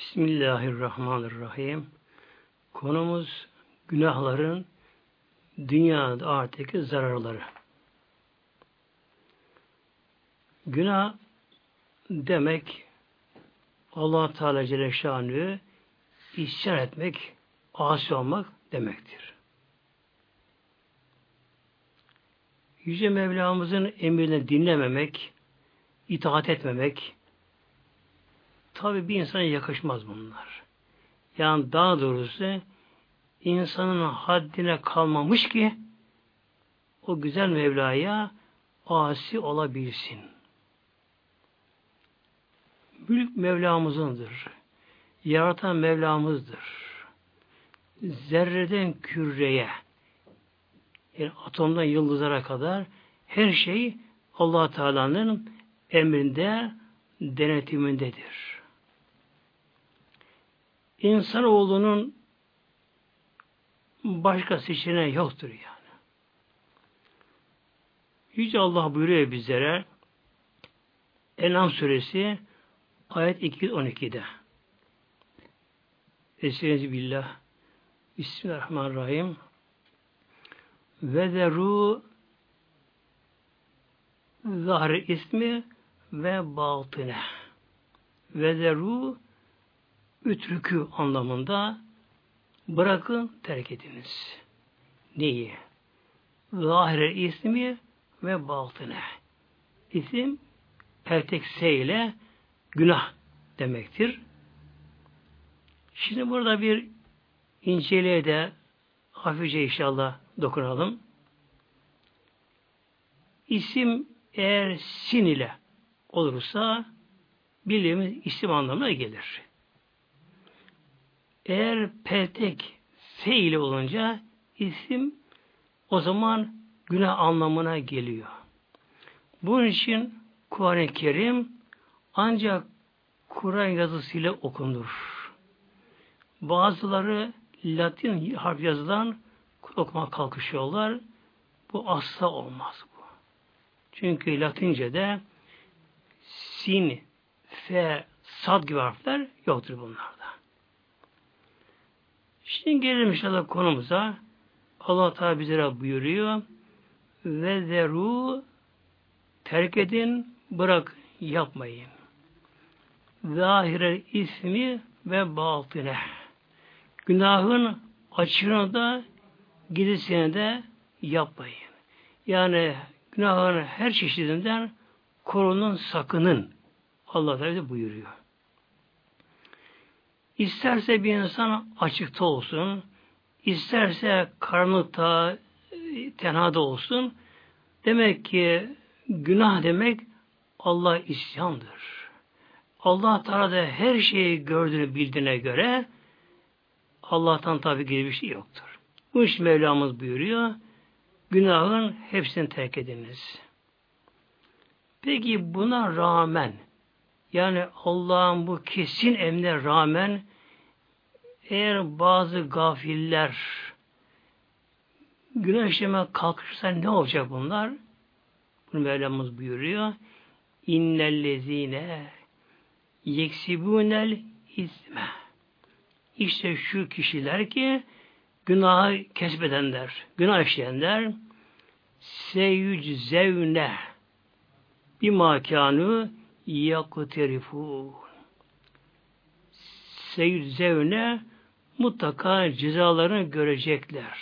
Bismillahirrahmanirrahim. Konumuz günahların dünyada artık zararları. Günah demek Allah Teala Celle isyan etmek, asi olmak demektir. Yüce Mevlamızın emrini dinlememek, itaat etmemek, tabi bir insana yakışmaz bunlar. Yani daha doğrusu insanın haddine kalmamış ki o güzel Mevla'ya asi olabilsin. Mülk Mevlamızındır. Yaratan Mevlamızdır. Zerreden küreye, yani atomdan yıldızlara kadar her şey allah Teala'nın emrinde, denetimindedir. İnsanoğlunun başka seçeneği yoktur yani. Yüce Allah buyuruyor bizlere Enam suresi ayet 212'de Estaizu billah Bismillahirrahmanirrahim. Ve zeru zahri ismi ve batine. Ve zeru ütrükü anlamında bırakın terk ediniz. Neyi? Zahire ismi ve batine. İsim peltek se ile günah demektir. Şimdi burada bir inceliğe de hafifçe inşallah dokunalım. İsim eğer sin ile olursa bildiğimiz isim anlamına gelir. Eğer peltek fe ile olunca isim o zaman günah anlamına geliyor. Bunun için Kur'an-ı Kerim ancak Kur'an yazısıyla okunur. Bazıları Latin harf yazıdan okuma kalkışıyorlar. Bu asla olmaz bu. Çünkü Latince'de sin, fe, sad gibi harfler yoktur bunlarda. Şimdi gelelim inşallah konumuza. Allah Teala bizlere buyuruyor. Ve zeru terk edin, bırak, yapmayın. Zahire ismi ve batine. Günahın açığını da gizlisini de yapmayın. Yani günahın her çeşidinden korunun, sakının. Allah Teala buyuruyor. İsterse bir insan açıkta olsun, isterse karanlıkta, tenhada olsun, demek ki günah demek Allah isyandır. Allah Teala da her şeyi gördüğünü bildiğine göre Allah'tan tabi gibi bir şey yoktur. Bu iş Mevlamız buyuruyor. Günahın hepsini terk ediniz. Peki buna rağmen yani Allah'ın bu kesin emrine rağmen eğer bazı gafiller günah işleme kalkışırsa ne olacak bunlar? Bunu Mevlamız buyuruyor. İnnellezine yeksibunel isme. İşte şu kişiler ki günahı kesbedenler, günah işleyenler seyyüczevne bir makanu yakuterifun seyyüczevne mutlaka cezalarını görecekler.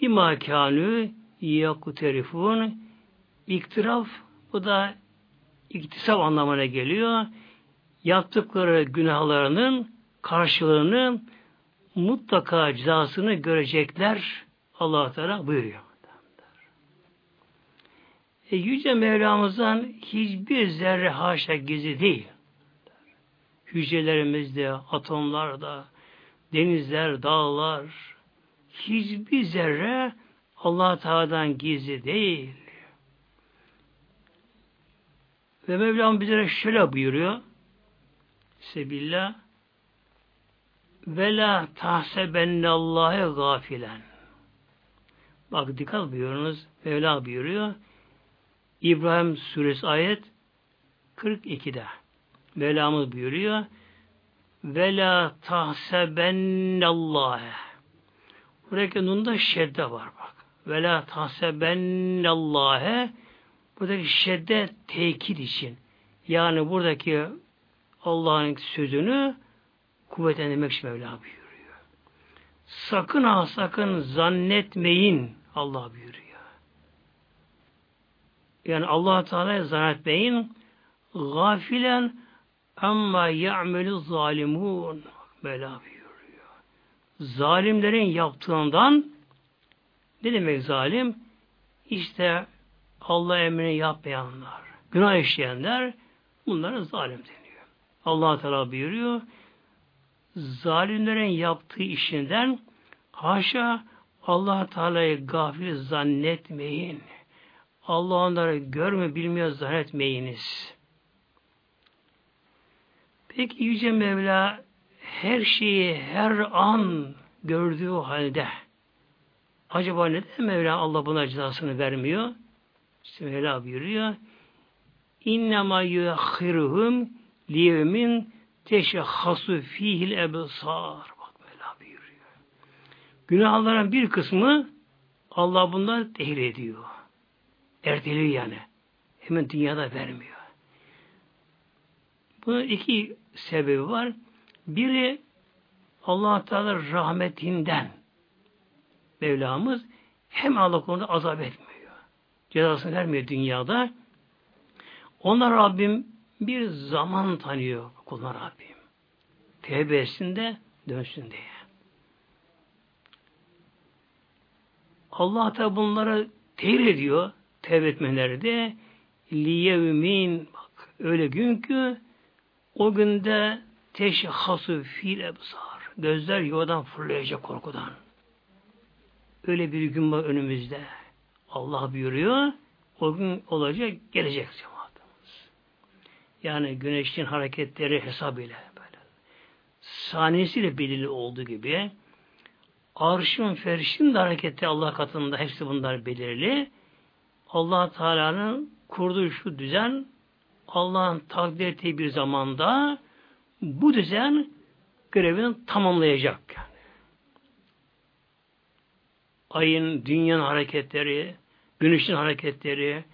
Bir makanu yakuterifun iktiraf bu da iktisap anlamına geliyor. Yaptıkları günahlarının karşılığını mutlaka cezasını görecekler Allah Teala buyuruyor. E, Yüce Mevlamızdan hiçbir zerre haşa gizli değil. Hücrelerimizde, atomlarda, denizler, dağlar, hiçbir zerre Allah Teala'dan gizli değil. Ve Mevlam bize şöyle buyuruyor. Sebillah ve la tahsebennallâhe gafilen. Bak dikkat buyurunuz. Mevla buyuruyor. İbrahim suresi ayet 42'de. Mevlamız buyuruyor. ve la tahsebennallâhe. Buradaki nunda şedde var bak. Ve la tahsebennallâhe buradaki şedde tekit için. Yani buradaki Allah'ın sözünü kuvvetlendirmek için Mevla buyuruyor. Sakın ha sakın zannetmeyin Allah buyuruyor. Yani Allah Teala zannetmeyin gafilen amma ya'melu zalimun Mevla buyuruyor. Zalimlerin yaptığından ne demek zalim? İşte Allah emrini yapmayanlar, günah işleyenler bunlara zalim deniyor. Allah Teala buyuruyor zalimlerin yaptığı işinden haşa Allah Teala'yı gafil zannetmeyin. Allah onları görme bilmiyor zannetmeyiniz. Peki Yüce Mevla her şeyi her an gördüğü halde acaba neden Mevla Allah buna cezasını vermiyor? İşte Mevla buyuruyor İnnemâ yuakhiruhum liyevmin teşehhasu fihil ebsar. Bak Mevla buyuruyor. Günahların bir kısmı Allah bunlar tehir ediyor. Erteliyor yani. Hemen dünyada vermiyor. Bunun iki sebebi var. Biri allah Teala rahmetinden Mevlamız hem Allah konuda azap etmiyor. Cezasını vermiyor dünyada. Ona Rabbim bir zaman tanıyor kullar Rabbim. Tevbe etsin de dönsün diye. Allah da bunları tehir ediyor tevbe etmeleri liyevmin bak öyle gün ki o günde teşhasu fil ebsar gözler yuvadan fırlayacak korkudan. Öyle bir gün var önümüzde. Allah buyuruyor. O gün olacak, gelecek cemaatimiz. Yani güneşin hareketleri hesabıyla böyle. Saniyesiyle belirli olduğu gibi arşın, ferşin de hareketi Allah katında hepsi bunlar belirli allah Teala'nın kurduğu şu düzen Allah'ın takdir ettiği bir zamanda bu düzen görevini tamamlayacak. Yani. Ayın, dünyanın hareketleri, güneşin hareketleri,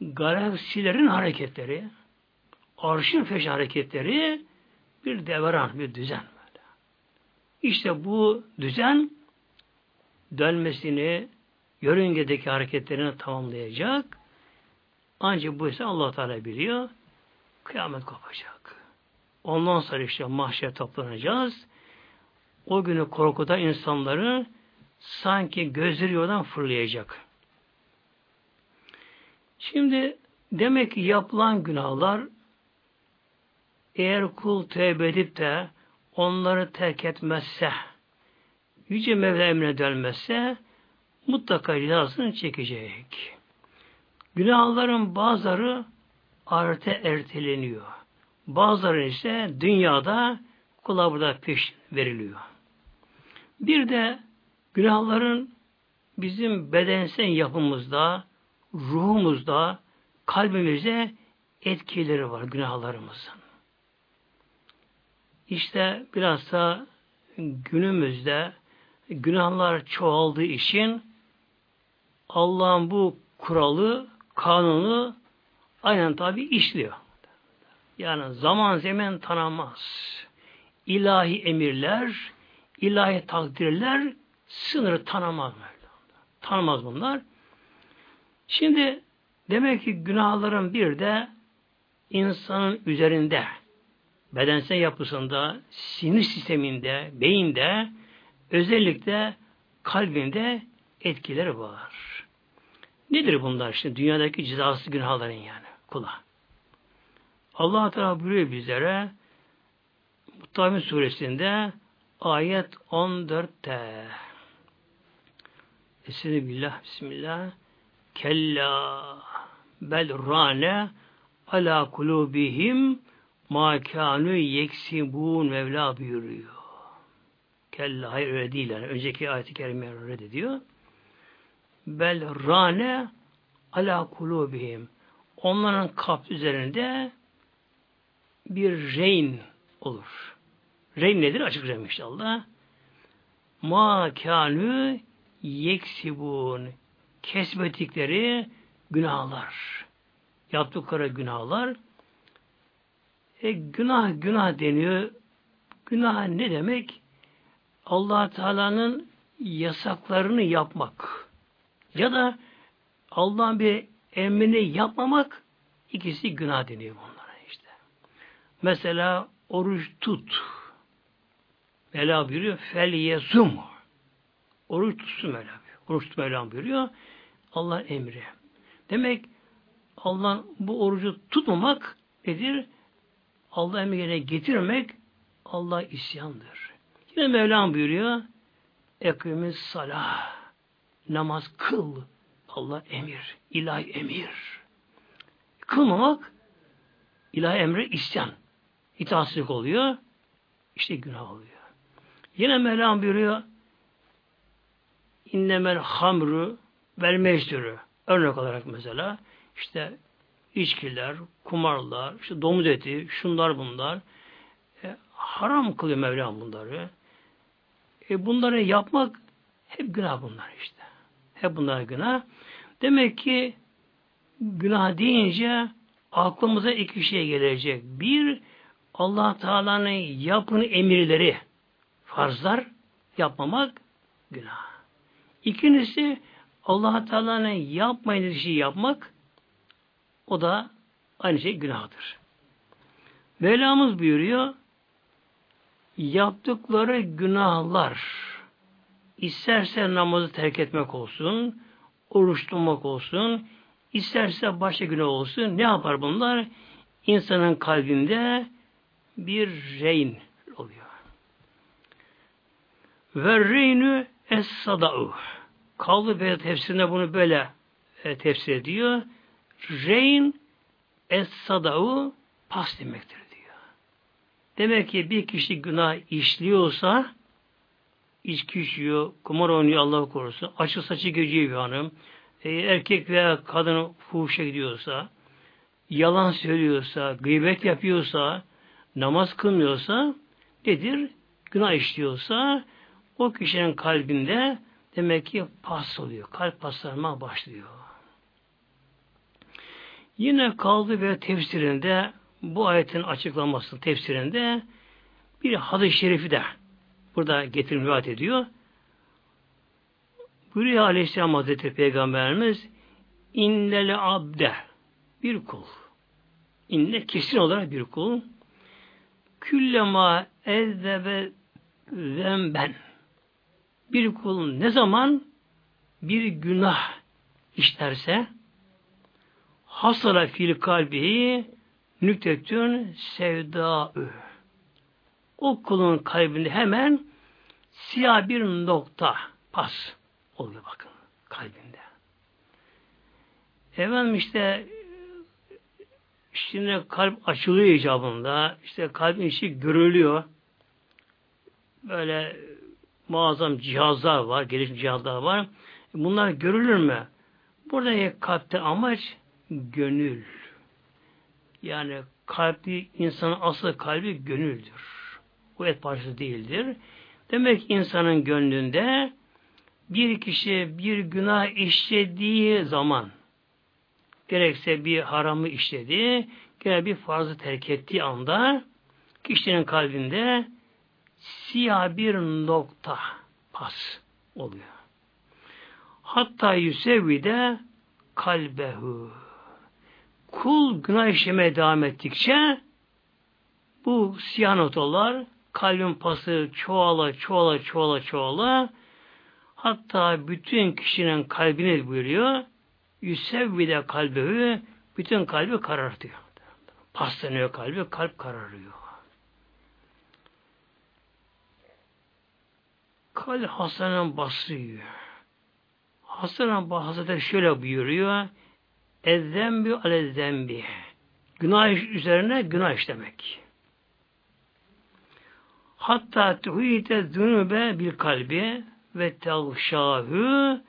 galaksilerin hareketleri, arşın feş hareketleri bir devran, bir düzen. Böyle. İşte bu düzen dönmesini, yörüngedeki hareketlerini tamamlayacak. Ancak bu ise allah Teala biliyor. Kıyamet kopacak. Ondan sonra işte mahşer toplanacağız. O günü korkuda insanları sanki gözleri yoldan fırlayacak. Şimdi demek ki yapılan günahlar eğer kul tevbe edip de onları terk etmezse, Yüce Mevla emrine dönmezse mutlaka cezasını çekecek. Günahların bazıları ahirete erteleniyor. Bazıları ise dünyada kula burada peş veriliyor. Bir de günahların bizim bedensel yapımızda, ruhumuzda, kalbimizde etkileri var günahlarımızın. İşte biraz da günümüzde günahlar çoğaldığı için Allah'ın bu kuralı, kanunu aynen tabi işliyor. Yani zaman zemen tanımaz. İlahi emirler, ilahi takdirler sınırı tanımaz. Tanımaz bunlar. Şimdi demek ki günahların bir de insanın üzerinde, bedensel yapısında, sinir sisteminde, beyinde, özellikle kalbinde etkileri var. Nedir bunlar işte? Dünyadaki cezası günahların yani kula. Allah Teala buyuruyor bizlere Muttamin suresinde ayet 14'te Esene billah bismillah kella bel rane ala kulubihim ma kanu yeksibun Mevla buyuruyor. Kella hayır öyle değil yani. Önceki ayeti kerime reddediyor bel rane ala kulubihim. Onların kalp üzerinde bir reyn olur. Reyn nedir? Açıklayacağım inşallah. Ma kânü yeksibun. Kesbettikleri günahlar. Yaptıkları günahlar. E, günah günah deniyor. Günah ne demek? allah Teala'nın yasaklarını yapmak. Ya da Allah'ın bir emrini yapmamak ikisi günah deniyor bunlara işte. Mesela oruç tut. Mevla buyuruyor. Fel yezum. Oruç tutsun Mevla buyuruyor. Oruç tut Mevla buyuruyor. Allah emri. Demek Allah'ın bu orucu tutmamak nedir? Allah emri yerine getirmek Allah isyandır. Yine Mevlam buyuruyor. Ekimiz salah. Namaz kıl. Allah emir. ilahi emir. Kılmamak ilahi emre isyan. İtaatsizlik oluyor. İşte günah oluyor. Yine Mevlam buyuruyor innemel hamru vel meşdürü. Örnek olarak mesela işte içkiler, kumarlar, işte domuz eti, şunlar bunlar. E, haram kılıyor Mevlam bunları. E, bunları yapmak hep günah bunlar işte. Hep bunlar günah. Demek ki günah deyince aklımıza iki şey gelecek. Bir, allah Teala'nın yapın emirleri, farzlar yapmamak günah. İkincisi allah Teala'nın yapmayın dediği şeyi yapmak o da aynı şey günahdır. Mevlamız buyuruyor yaptıkları günahlar isterse namazı terk etmek olsun, oruç tutmak olsun, isterse başka günah olsun ne yapar bunlar? İnsanın kalbinde bir reyn oluyor. Ve reynü es-sada'u. Kavlı Beyat tefsirinde bunu böyle e, tefsir ediyor. Reyn es-sada'u pas demektir diyor. Demek ki bir kişi günah işliyorsa içki içiyor, kumar oynuyor Allah korusun, açık saçı geziyor bir hanım, e, erkek veya kadın fuhuşa gidiyorsa, yalan söylüyorsa, gıybet yapıyorsa, namaz kılmıyorsa, nedir? Günah işliyorsa, o kişinin kalbinde demek ki pas oluyor. Kalp paslanma başlıyor. Yine kaldı ve tefsirinde bu ayetin açıklaması tefsirinde bir hadis-i şerifi de burada getirim rivayet ediyor. Buyuruyor Aleyhisselam Hazretleri Peygamberimiz innele abde bir kul. İnne kesin olarak bir kul. Küllema ezzebe zemben. Bir kul ne zaman bir günah işlerse hasala fil kalbi nüktetün sevdaü. O kulun kalbinde hemen siyah bir nokta pas oluyor bakın kalbinde. Efendim işte şimdi kalp açılıyor icabında. işte kalbin içi görülüyor. Böyle muazzam cihazlar var, gelişmiş cihazlar var. Bunlar görülür mü? Burada kalpte amaç gönül. Yani kalbi, insanın asıl kalbi gönüldür. Bu et parçası değildir. Demek insanın gönlünde bir kişi bir günah işlediği zaman gerekse bir haramı işledi, gerek bir farzı terk ettiği anda kişinin kalbinde siyah bir nokta pas oluyor. Hatta Yüsevi de kalbehu. Kul günah işlemeye devam ettikçe bu siyah noktalar kalbin pası çoğala çoğala çoğala çoğala hatta bütün kişinin kalbini buyuruyor Yüsevvi de kalbehu bütün kalbi karartıyor. Paslanıyor kalbi, kalp kararıyor. Kal Hasan'ın basıyor. Hasan'ın Hazretleri şöyle buyuruyor. Ezzembi ale zembi. Günah üzerine günah işlemek. Hatta tuhite zünübe bil kalbi ve tevşahü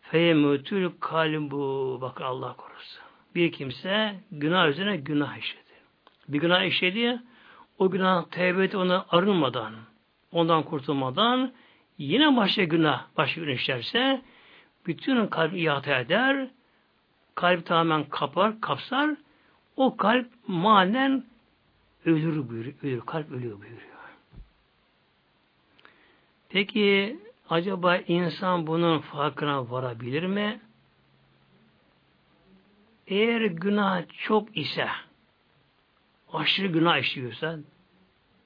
feyemutül kalbu. Bak Allah korusun. Bir kimse günah üzerine günah işledi. Bir günah işledi o günah tevbe edip ona arınmadan, ondan kurtulmadan yine başka günah, başka günah işlerse bütün kalbi ihata eder, kalp tamamen kapar, kapsar, o kalp manen ölür buyuruyor, ölür, kalp ölüyor buyuruyor. Peki acaba insan bunun farkına varabilir mi? Eğer günah çok ise, aşırı günah işliyorsa,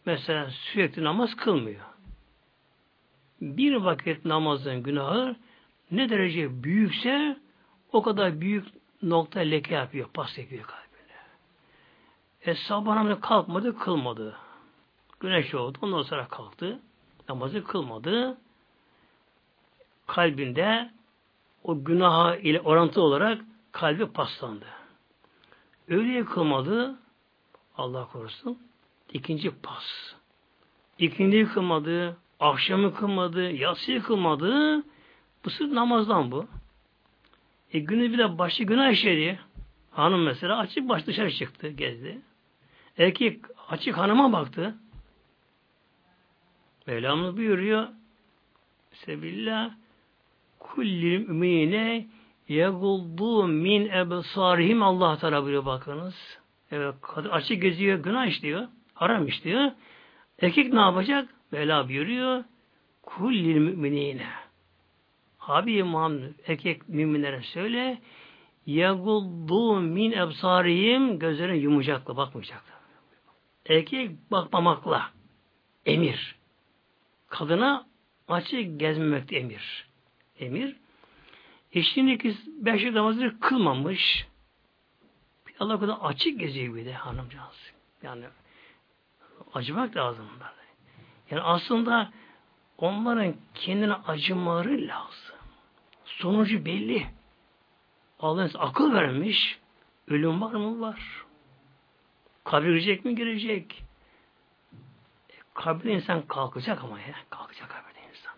mesela sürekli namaz kılmıyor. Bir vakit namazın günahı ne derece büyükse o kadar büyük nokta leke yapıyor, pas yapıyor kalbine. E sabah namazı kalkmadı, kılmadı. Güneş oldu, ondan sonra kalktı. Namazı kılmadı. Kalbinde o günaha ile orantı olarak kalbi paslandı. Öğleye kılmadı, Allah korusun, ikinci pas. İkindiyi kılmadı, akşamı kılmadı, yatsıyı kılmadı, bu sırf namazdan bu. E günü bir de başı günah işledi. Hanım mesela açık baş dışarı çıktı, gezdi. Erkek açık hanıma baktı. Mevlamız buyuruyor. Sebillah kulli mümine yeguldu min ebsarihim Allah Teala buyuruyor bakınız. Evet, kadın açık geziyor, günah işliyor, haram işliyor. Erkek ne yapacak? Mevla buyuruyor. Kullil müminine. Habib Muhammed erkek müminlere söyle yeguldu min ebsarihim gözlerine yumacakla bakmayacaklar. Erkek bakmamakla emir. Kadına açık gezmemekte emir. Emir. Eşliğindeki beş namazını kılmamış. Allah kadar açık geziyor bir de hanımcağız. Yani acımak lazım onlara. Yani aslında onların kendine acımaları lazım. Sonucu belli. Allah akıl vermiş. Ölüm var mı? Var. Kabir girecek mi? Girecek. Kabirde insan kalkacak ama ya. Kalkacak kabirde insan.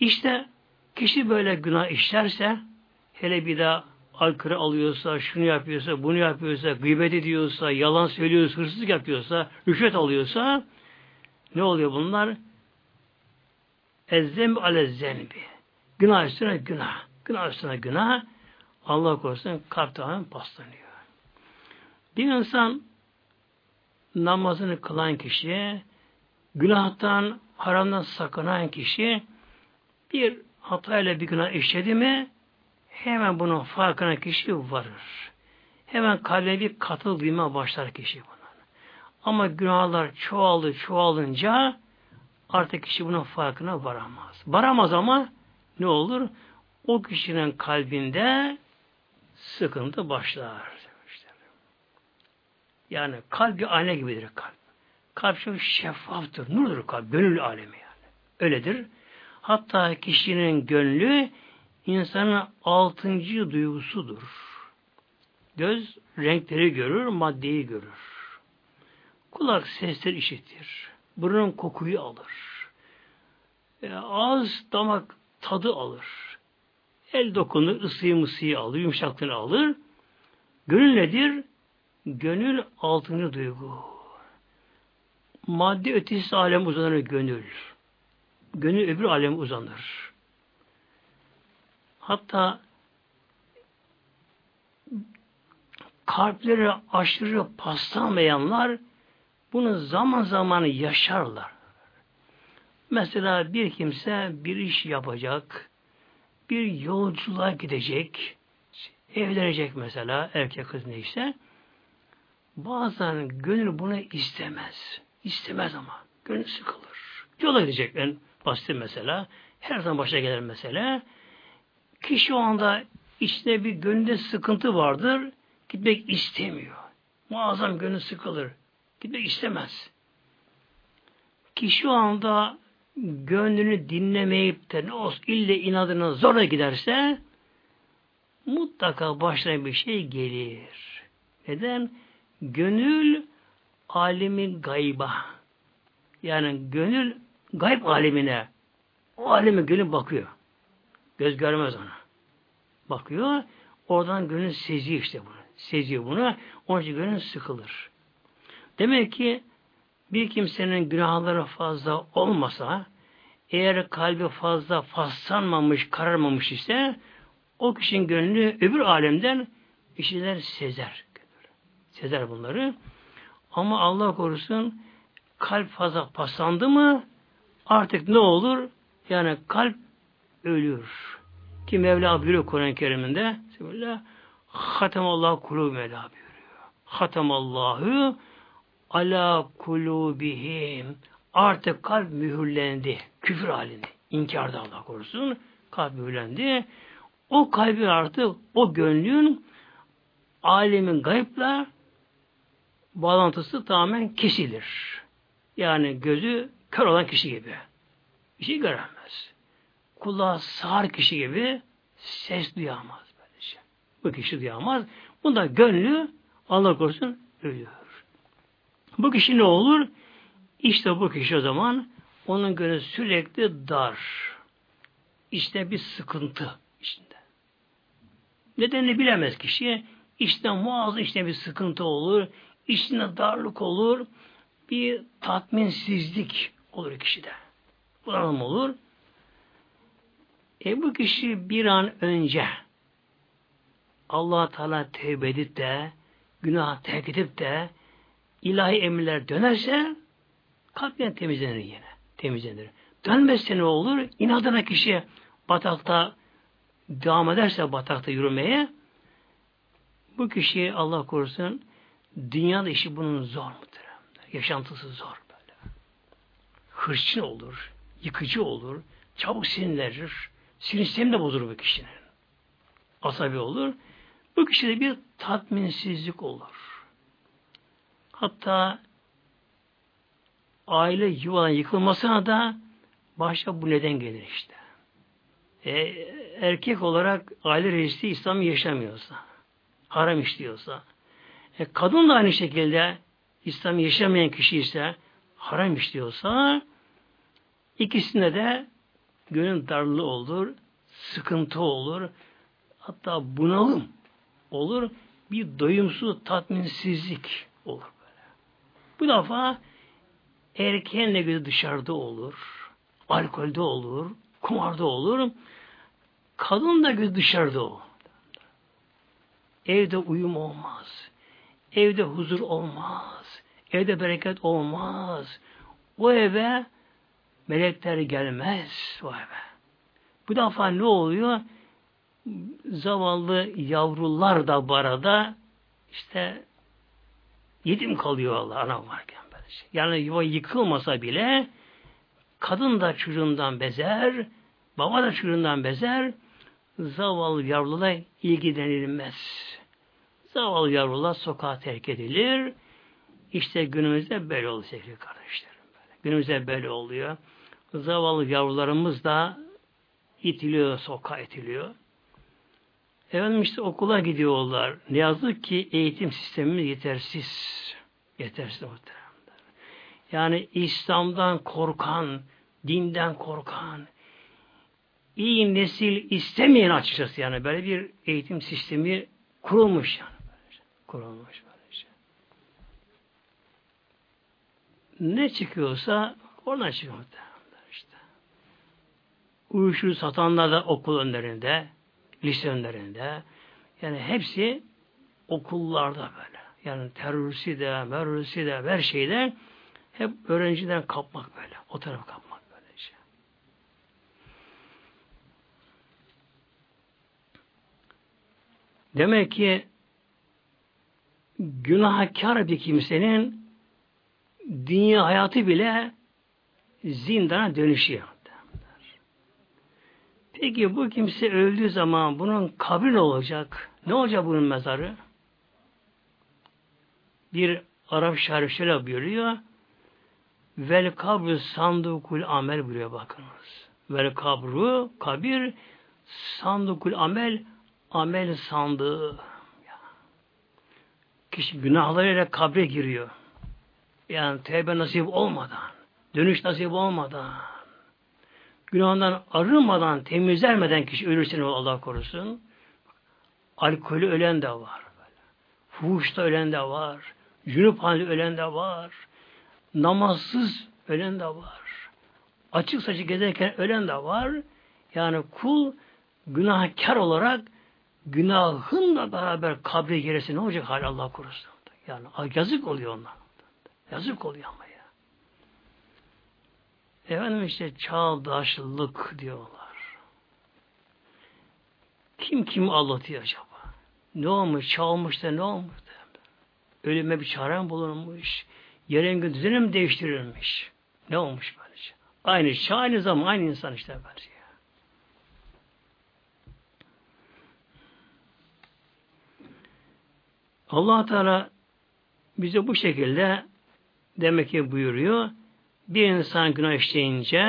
İşte kişi böyle günah işlerse hele bir daha alkırı alıyorsa, şunu yapıyorsa, bunu yapıyorsa, gıybet ediyorsa, yalan söylüyorsa, hırsızlık yapıyorsa, rüşvet alıyorsa ne oluyor bunlar? Ezzem ale zenbi. Günah üstüne günah. Günah üstüne günah. Allah korusun kalp tamamen paslanıyor. Bir insan namazını kılan kişi, günahtan, haramdan sakınan kişi bir hatayla bir günah işledi mi hemen bunun farkına kişi varır. Hemen kalbine bir katıl duyma başlar kişi bunun. Ama günahlar çoğaldı çoğalınca artık kişi bunun farkına varamaz. Varamaz ama ne olur? O kişinin kalbinde sıkıntı başlar. Yani kalp bir ayna gibidir kalp. Kalp çok şeffaftır, nurdur kalp, gönül alemi yani. Öyledir. Hatta kişinin gönlü insanın altıncı duygusudur. Göz renkleri görür, maddeyi görür. Kulak sesler işitir. Burun kokuyu alır. E, ağız damak tadı alır. El dokunur, ısıyı mısıyı alır, yumuşaklığını alır. Gönül nedir? Gönül altıncı duygu. Madde ötesi alem uzanır gönül. Gönül öbür alem uzanır. Hatta kalpleri aşırı paslamayanlar bunu zaman zaman yaşarlar. Mesela bir kimse bir iş yapacak, bir yolculuğa gidecek, evlenecek mesela erkek kız neyse, bazen gönül bunu istemez. İstemez ama. Gönül sıkılır. Yola gidecek en basit mesela. Her zaman başa gelir mesela. Kişi o anda içinde bir gönlünde sıkıntı vardır. Gitmek istemiyor. Muazzam gönül sıkılır. Gitmek istemez. Kişi o anda gönlünü dinlemeyip de ne olsun ille inadına zorla giderse mutlaka başına bir şey gelir. Neden? Gönül alemi gayba. Yani gönül gayb alemine o aleme gönül bakıyor. Göz görmez ona. Bakıyor. Oradan gönül seziyor işte bunu. Seziyor bunu. Onun için gönül sıkılır. Demek ki Bir kimsenin günahları fazla olmasa, eğer kalbi fazla faslanmamış, kararmamış ise, o kişinin gönlü öbür alemden bir sezer. Sezer bunları. Ama Allah korusun kalp fazla paslandı mı artık ne olur? Yani kalp ölür. Ki Mevla buyuruyor Kur'an-ı Kerim'inde Bismillah Hatemallahu kulu Mevla buyuruyor. Hatemallahu ala kulubihim artık kalp mühürlendi. Küfür halinde. İnkarda Allah korusun. Kalp mühürlendi. O kalbi artık o gönlün alemin gayıpla bağlantısı tamamen kesilir. Yani gözü kör olan kişi gibi. Bir şey göremez. Kulağı sağır kişi gibi ses duyamaz. Böylece. Bu kişi duyamaz. Bunda gönlü Allah korusun ölüyor. Bu kişi ne olur? İşte bu kişi o zaman onun gönlü sürekli dar. İşte bir sıkıntı içinde. Nedenini bilemez kişi. İşte muazzam işte bir sıkıntı olur. İçinde darlık olur. Bir tatminsizlik olur kişide. Bunalım olur. E bu kişi bir an önce allah Teala tevbe edip de günah terk edip de ilahi emirler dönerse kalpten temizlenir yine. Temizlenir. Dönmezse ne olur? İnadına kişi batakta devam ederse batakta yürümeye bu kişi Allah korusun dünyada işi bunun zor mudur? Yaşantısı zor böyle. Hırçın olur, yıkıcı olur, çabuk sinirlenir, sinir sistemi de bozulur bu kişinin. Asabi olur. Bu kişide bir tatminsizlik olur. Hatta aile yuvadan yıkılmasına da başta bu neden gelir işte. E, erkek olarak aile reisi İslam yaşamıyorsa, haram işliyorsa, e, kadın da aynı şekilde İslam yaşamayan kişi ise haram işliyorsa ikisinde de gönül darlığı olur, sıkıntı olur, hatta bunalım olur, bir doyumsuz tatminsizlik olur böyle. Bu defa erkeğin de gözü dışarıda olur, alkolde olur, kumarda olur, kadın da gözü dışarıda olur. Evde uyum olmaz. Evde huzur olmaz. Evde bereket olmaz. O eve melekler gelmez o eve. Bu defa ne oluyor? Zavallı yavrular da barada işte yedim kalıyorlar ana varken. Böylece. Yani yuva yıkılmasa bile kadın da çocuğundan bezer, baba da çocuğundan bezer, zavallı yavrular ilgilenilmez. Zavallı yavrular sokağa terk edilir. İşte günümüzde böyle oluyor sevgili kardeşlerim. Böyle. Günümüzde böyle oluyor. Zavallı yavrularımız da itiliyor, sokağa itiliyor. Efendim işte okula gidiyorlar. Ne yazık ki eğitim sistemimiz yetersiz. Yetersiz muhtemelen. Yani İslam'dan korkan, dinden korkan, iyi nesil istemeyen açıkçası yani böyle bir eğitim sistemi kurulmuş yani. Kurulmuş böylece. Ne çıkıyorsa oradan çıkıyor işte. Uyuşturucu satanlar da okul önlerinde, lise önlerinde. Yani hepsi okullarda böyle. Yani terörisi de, merörisi de, her şeyde hep öğrenciden kapmak böyle. O tarafa kapmak böylece. Demek ki günahkar bir kimsenin dünya hayatı bile zindana dönüşüyor. Peki bu kimse öldüğü zaman bunun kabri ne olacak? Ne olacak bunun mezarı? Bir Arap şairi şöyle buyuruyor. Vel kabru sandukul amel buraya bakınız. Vel kabru kabir sandukul amel amel sandığı. Kişi günahlarıyla kabre giriyor. Yani tevbe nasip olmadan, dönüş nasip olmadan, günahından arınmadan, temizlenmeden kişi ölürse Allah korusun. Alkolü ölen de var. Fuhuşta ölen de var. Cünüp halinde ölen de var namazsız ölen de var. Açık saçı gezerken ölen de var. Yani kul günahkar olarak günahınla beraber kabre girerse ne olacak hal Allah korusun. Yani yazık oluyor onlar. Yazık oluyor ama ya. Efendim işte çağdaşlık diyorlar. Kim kim aldatıyor acaba? Ne olmuş? Çalmış da ne olmuş? Da? Ölüme bir çare mi bulunmuş? Yerin gün düzeni mi değiştirilmiş? Ne olmuş böylece? Aynı çağ, aynı zaman, aynı insan işte böylece. Allah Teala bize bu şekilde demek ki buyuruyor. Bir insan günah işleyince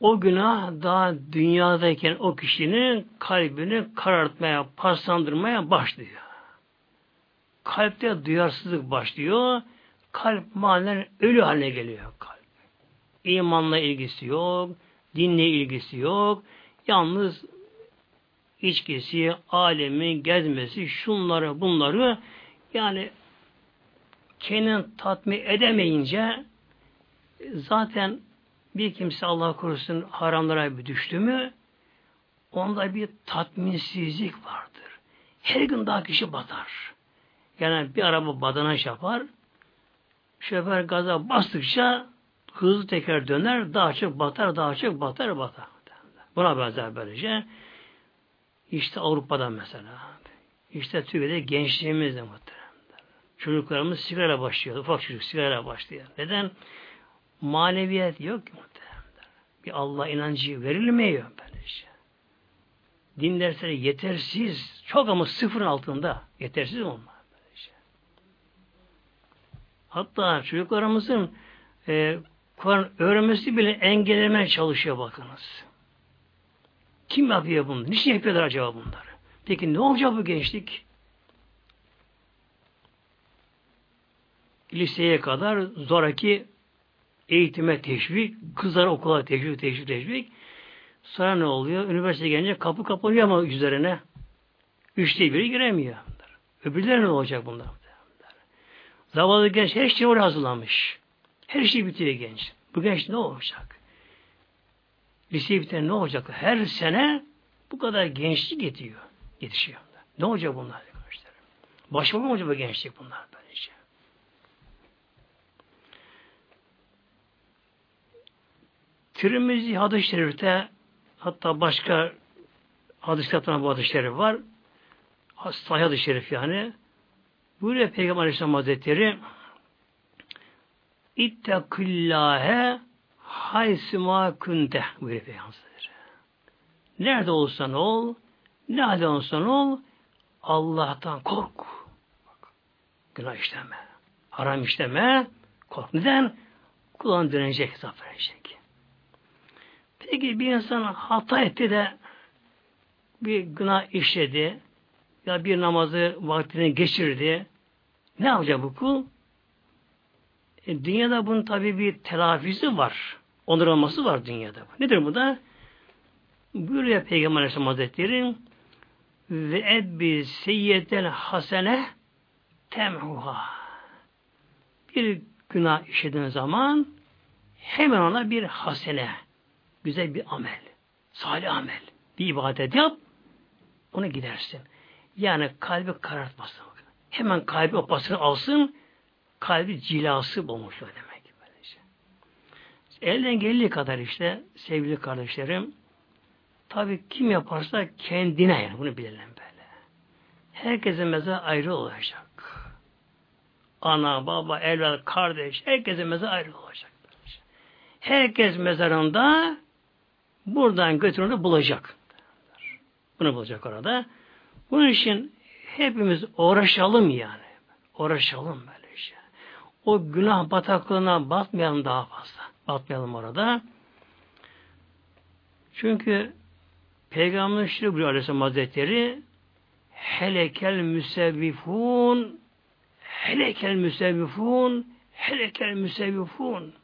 o günah daha dünyadayken o kişinin kalbini karartmaya, paslandırmaya başlıyor. Kalpte duyarsızlık başlıyor. Kalp manen ölü haline geliyor kalp. İmanla ilgisi yok, dinle ilgisi yok. Yalnız içkisi, alemi, gezmesi, şunları, bunları yani kendini tatmin edemeyince zaten bir kimse Allah korusun haramlara bir düştü mü onda bir tatminsizlik vardır. Her gün daha kişi batar. Yani bir araba badana yapar şoför gaza bastıkça hızlı tekrar döner, daha çok batar, daha çok batar, batar. Buna benzer böylece. İşte Avrupa'da mesela. İşte Türkiye'de gençliğimiz de muhtemelen. Çocuklarımız sigara başlıyor. Ufak çocuk sigara başlıyor. Neden? Maneviyet yok ki muhtemelen. Bir Allah inancı verilmiyor böylece. Din dersleri yetersiz. Çok ama sıfırın altında. Yetersiz olma. Böylece. Hatta çocuklarımızın e, Kur'an öğrenmesi bile engellemeye çalışıyor bakınız. Kim yapıyor bunu? Niçin yapıyorlar acaba bunları? Peki ne olacak bu gençlik? Liseye kadar zoraki eğitime teşvik, kızlar okula teşvik, teşvik, teşvik. Sonra ne oluyor? Üniversite gelince kapı kapanıyor ama üzerine. Üçte biri giremiyor. Öbürleri ne olacak bunlar? Zavallı genç her şey oraya hazırlanmış. Her şey bitiyor genç. Bu genç ne olacak? Lise biten ne olacak? Her sene bu kadar gençlik yetiyor. Yetişiyor. Ne olacak bunlar? Başka mı olacak bu gençlik bunlar böylece? Tirmizi hadis-i şerifte hatta başka hadis kitaplarında bu hadis-i şerif var. Sahih hadis-i şerif yani. Buyuruyor Peygamber Aleyhisselam Hazretleri İttekillâhe haysima kunte buyuruyor Peygamber Nerede olsan ol, ne halde olsan ol, Allah'tan kork. Bak, günah işleme, haram işleme, kork. Neden? Kulağın dönecek, hesap verecek. Peki bir insan hata etti de bir günah işledi ya bir namazı vaktini geçirdi. Ne yapacak bu kul? E, dünyada bunun tabi bir telafisi var. Onur var dünyada. Nedir bu da? Buyuruyor Peygamber Aleyhisselam Hazretleri ve ebbi seyyetel hasene temhuha bir günah işlediğin zaman hemen ona bir hasene güzel bir amel salih amel bir ibadet yap onu gidersin. Yani kalbi karartmasın. Hemen kalbi opasını alsın kalbi cilası olmuş demek. Elden geldiği kadar işte sevgili kardeşlerim tabi kim yaparsa kendine yani bunu bilelim böyle. Herkesin mezarı ayrı olacak. Ana, baba, evlat, kardeş, herkesin mezarı ayrı olacak. Herkes mezarında buradan götürünü bulacak. Bunu bulacak orada. Bunun için hepimiz uğraşalım yani. Uğraşalım böyle o günah bataklığına batmayalım daha fazla. Batmayalım orada. Çünkü Peygamber şöyle buyuruyor Aleyhisselam Hazretleri helekel müsevvifun helekel müsevvifun helekel müsevvifun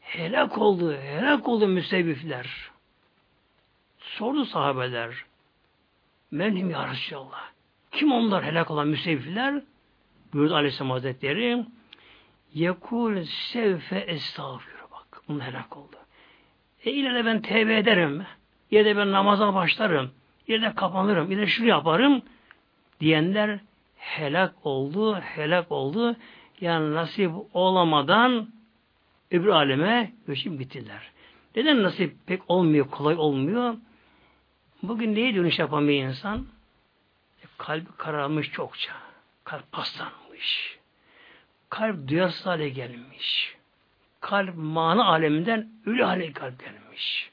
helak oldu, helak oldu müsevvifler. Sordu sahabeler. Menim ya Resulallah. Kim onlar helak olan müsevvifler? Buyurdu Aleyhisselam Hazretleri Yekul sevfe estağfir Bunun helak oldu. E ileride ben tevbe ederim. Ya ben namaza başlarım. Da kapanırım. Da şunu yaparım. Diyenler helak oldu. Helak oldu. Yani nasip olamadan öbür aleme göçüp gittiler. Neden nasip pek olmuyor, kolay olmuyor? Bugün neye dönüş yapan insan? E, kalbi kararmış çokça. Kalp paslanmış. Kalp duyarsız hale gelmiş. Kalp mana aleminden ölü hale kalp gelmiş.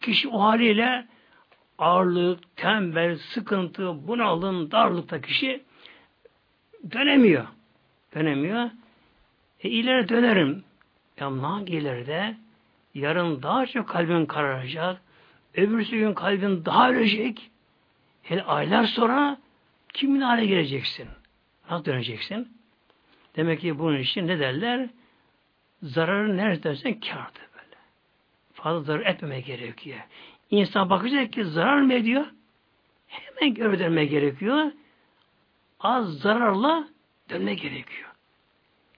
Kişi o haliyle ağırlık, tembel, sıkıntı, bunalım, darlıkta kişi dönemiyor. Dönemiyor. E ileri dönerim. Ya hangi ileride? Yarın daha çok kalbin kararacak. Öbürsü gün kalbin daha ölecek. Hele aylar sonra kimin hale geleceksin? Nasıl döneceksin? Demek ki bunun için ne derler? Zararı nerede dersen kârdır böyle. Fazla zarar etmeme gerekiyor. İnsan bakacak ki zarar mı ediyor? Hemen geri gerekiyor. Az zararla dönme gerekiyor.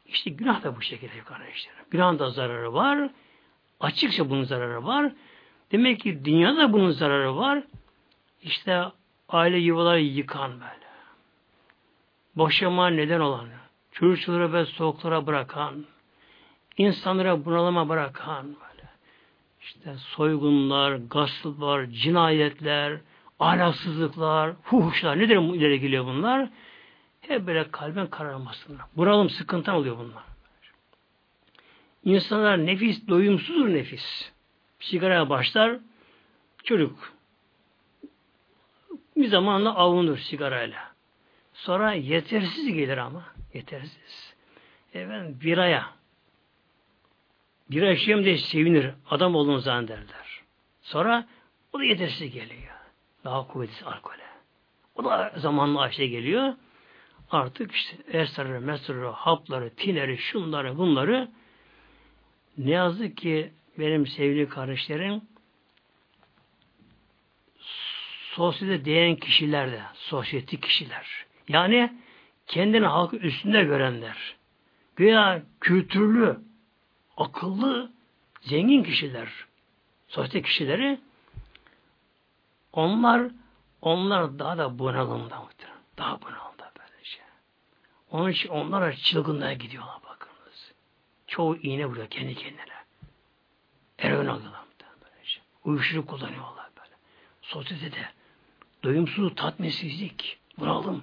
İşte günah da bu şekilde kardeşlerim. Günahın da zararı var. Açıkça bunun zararı var. Demek ki dünyada bunun zararı var. İşte aile yuvaları yıkan böyle. Boşama neden olan, çocukları ve soğuklara bırakan, insanlara bunalıma bırakan böyle. İşte soygunlar, gasplar, cinayetler, ahlaksızlıklar, fuhuşlar nedir ileri geliyor bunlar? Hep böyle kalben kararmasınlar. Bunalım sıkıntı oluyor bunlar. İnsanlar nefis, doyumsuzdur nefis. Sigaraya başlar, çocuk bir zamanla avunur sigarayla. Sonra yetersiz gelir ama. Yetersiz. Efendim biraya. İçeyim diye sevinir. Adam olduğunu zannederler. Sonra o da yetersiz geliyor. Daha kuvvetli alkole. O da zamanla aşağı geliyor. Artık işte esrarı, mesrarı, hapları, tineri, şunları, bunları ne yazık ki benim sevgili kardeşlerim sosyete değen kişiler de, sosyetik kişiler. Yani kendini halkı üstünde görenler. Güya kültürlü, akıllı, zengin kişiler, sosyete kişileri onlar onlar daha da bunalımda muhtemelen. Daha bunalımda böyle şey. Onun için onlar çılgınlığa gidiyorlar bakınız. Çoğu iğne vuruyor kendi kendine. Eroin alıyorlar böyle şey. Uyuşturucu kullanıyorlar böyle. Sosyetede doyumsuz tatminsizlik, bunalım.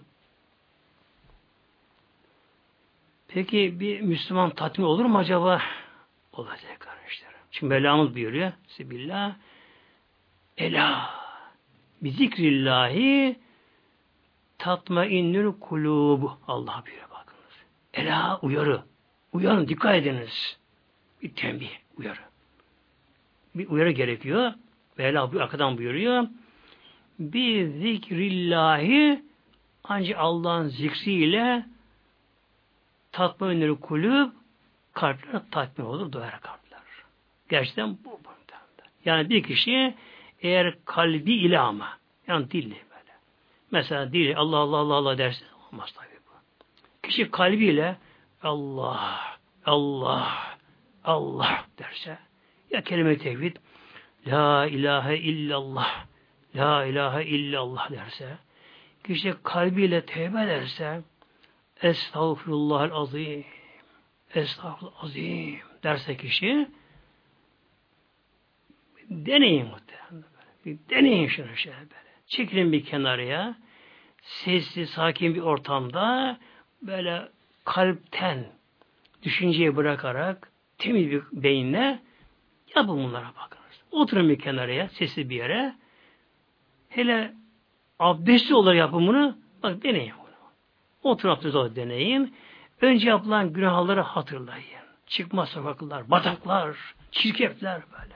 Peki bir Müslüman tatmin olur mu acaba? Olacak kardeşlerim. Şimdi Mevlamız buyuruyor. Sibillah. Ela. Bi zikrillahi tatma innül kulubu. Allah buyuruyor bakınız. Ela uyarı. Uyanın dikkat ediniz. Bir tembih uyarı. Bir uyarı gerekiyor. Mevla arkadan buyuruyor. Bir zikrillahi ancak Allah'ın zikriyle tatminül kulüp kalpler tatmin olur, doyar kalpler. Gerçekten bu. bu. Yani bir kişi eğer kalbi ile ama yani dille böyle. Mesela dili Allah Allah Allah Allah derse olmaz tabi bu. Kişi kalbiyle Allah Allah Allah derse ya kelime tevhid La ilahe illallah La ilahe illallah derse kişi kalbiyle tevbe ederse Estağfurullah azim. Estağfurullah azim derse kişi deneyin muhtemelen. Bir deneyin şunu şöyle böyle. Çekilin bir kenarıya. Sessiz, sakin bir ortamda böyle kalpten düşünceyi bırakarak temiz bir beyinle yapın bunlara bakınız. Oturun bir kenarıya, sessiz bir yere. Hele abdestli olarak yapın bunu. Bak deneyin. Otur abdest olarak deneyin. Önce yapılan günahları hatırlayın. Çıkma sokaklar, bataklar, çirkefler böyle.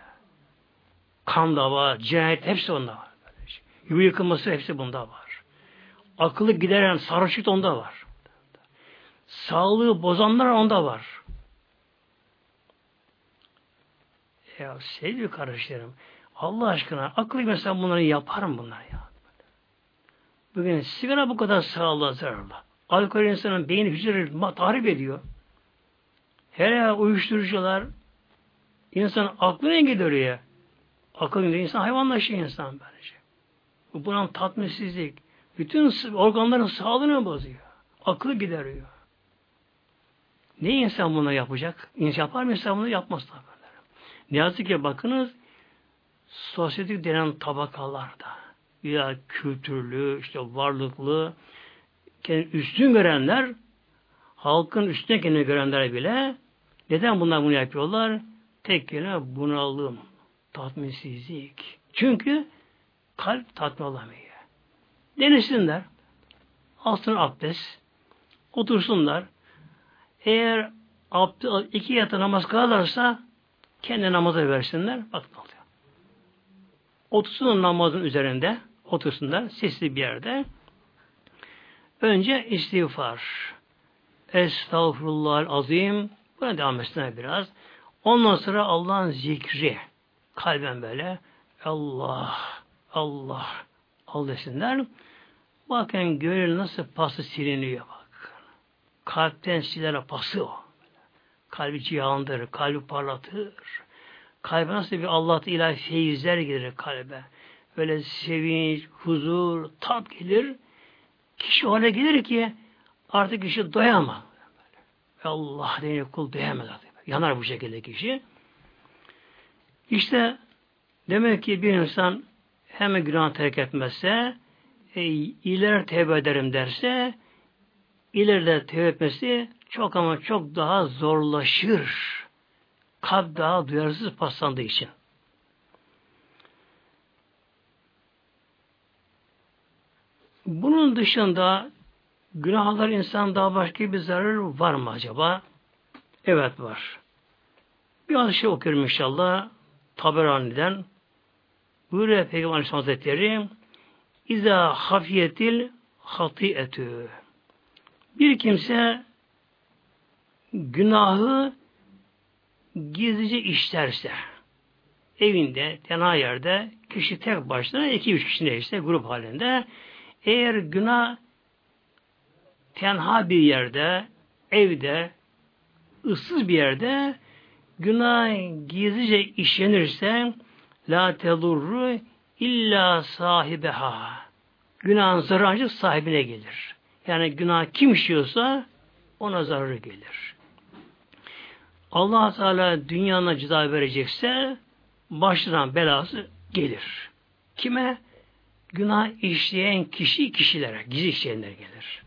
Kan da var, cinayet hepsi onda var. Yuva yıkılması hepsi bunda var. Akıllı gideren sarhoşluk onda var. Sağlığı bozanlar onda var. Ya sevgili kardeşlerim, Allah aşkına akıllı mesela bunları yapar mı bunlar ya? Bugün sigara bu kadar sağlığa zararlı. Alkol insanın beyni hücreleri tahrip ediyor. Hele uyuşturucular insan aklını engelleniyor. Akıl insan hayvanlaşıyor insan böylece. Bu bunun tatminsizlik. Bütün organların sağlığını bozuyor. Aklı gideriyor. Ne insan bunu yapacak? İnsan yapar mı insan bunu? Yapmaz tabi. Ne yazık ki bakınız sosyetik denen tabakalarda ya kültürlü, işte varlıklı, kendi üstün görenler, halkın üstüne kendini görenler bile neden bunlar bunu yapıyorlar? Tek kelime bunalım, tatminsizlik. Çünkü kalp tatmin olamıyor. Denesinler. Alsın abdest. Otursunlar. Eğer abdest, iki yatı namaz kılarlarsa kendi namazı versinler. Bak ne oluyor. Otursun namazın üzerinde. Otursunlar. Sesli bir yerde. Önce istiğfar. Estağfurullah azim. Buna devam etsinler biraz. Ondan sonra Allah'ın zikri. Kalben böyle Allah, Allah, al desinler. Bakın gönül nasıl pası siliniyor bak. Kalpten siler pası o. Kalbi cihandır, kalbi parlatır. Kalbe nasıl bir Allah'ta ilahi feyizler gelir kalbe. Böyle sevinç, huzur, tat gelir. Kişi öyle gelir ki artık kişi doyamaz. Allah deyince kul doyamaz artık. Yanar bu şekilde kişi. İşte demek ki bir insan hemen günah terk etmezse e, iler tevbe ederim derse ileride tevbe etmesi çok ama çok daha zorlaşır. Kalp daha duyarsız paslandığı için. Bunun dışında günahlar insan daha başka bir zarar var mı acaba? Evet var. Bir şey okuyorum inşallah. Taberani'den. Buyuruyor Peygamber Aleyhisselam Hazretleri İza hafiyetil hatiyetü bir kimse günahı gizlice işlerse evinde, tenha yerde kişi tek başına iki üç kişi neyse grup halinde eğer günah tenha bir yerde evde ıssız bir yerde günah gizlice işlenirse la telurru illa sahibeha günahın zararı sahibine gelir. Yani günah kim işiyorsa ona zararı gelir. allah Teala dünyana ceza verecekse başlanan belası gelir. Kime? Günah işleyen kişi kişilere, gizli işleyenler gelir.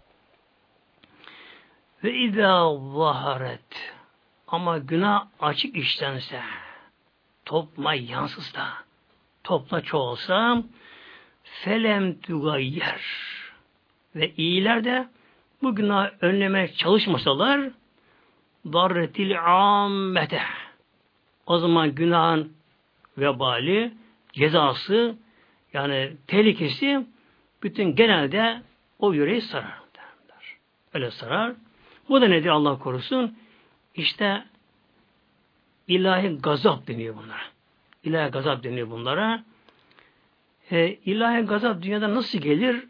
Ve idâ zaharet. Ama günah açık işlense topma yansızsa topla çoğalsa felem tugayyer ve iyiler de bu günah önlemeye çalışmasalar darretil ammete o zaman günahın vebali cezası yani tehlikesi bütün genelde o yüreği sarar. Derler. Öyle sarar. Bu da nedir Allah korusun? İşte ilahi gazap deniyor bunlara. İlahi gazap deniyor bunlara. E, ilahi gazap dünyada nasıl gelir?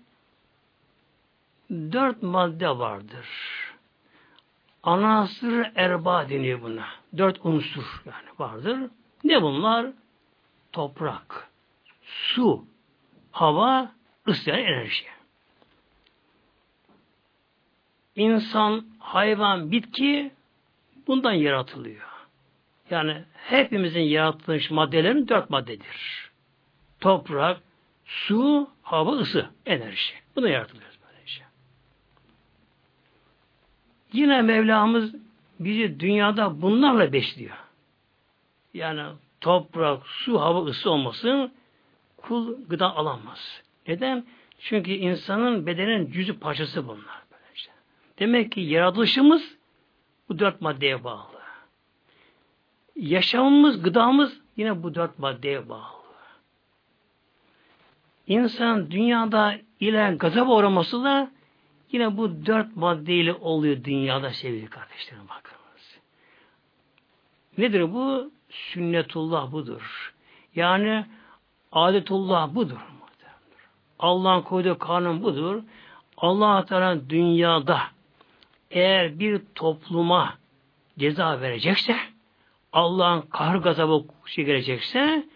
Dört madde vardır. Anasır erba deniyor buna. Dört unsur yani vardır. Ne bunlar? Toprak, su, hava, ısı yani enerji. İnsan, hayvan, bitki bundan yaratılıyor. Yani hepimizin yaratılmış maddelerin dört maddedir. Toprak, su, hava, ısı, enerji. Bunu yaratılıyoruz böylece. Yine Mevlamız bizi dünyada bunlarla besliyor. Yani toprak, su, hava, ısı olmasın kul gıda alamaz. Neden? Çünkü insanın bedenin cüzü parçası bunlar. Böylece. Demek ki yaratılışımız bu dört maddeye bağlı. Yaşamımız, gıdamız yine bu dört maddeye bağlı. İnsan dünyada ile gazaba uğraması da yine bu dört maddeyle oluyor dünyada sevgili kardeşlerim bakınız. Nedir bu? Sünnetullah budur. Yani adetullah budur. Allah'ın koyduğu kanun budur. Allah Teala dünyada eğer bir topluma ceza verecekse, Allah'ın kahır gazabı şey gelecekse,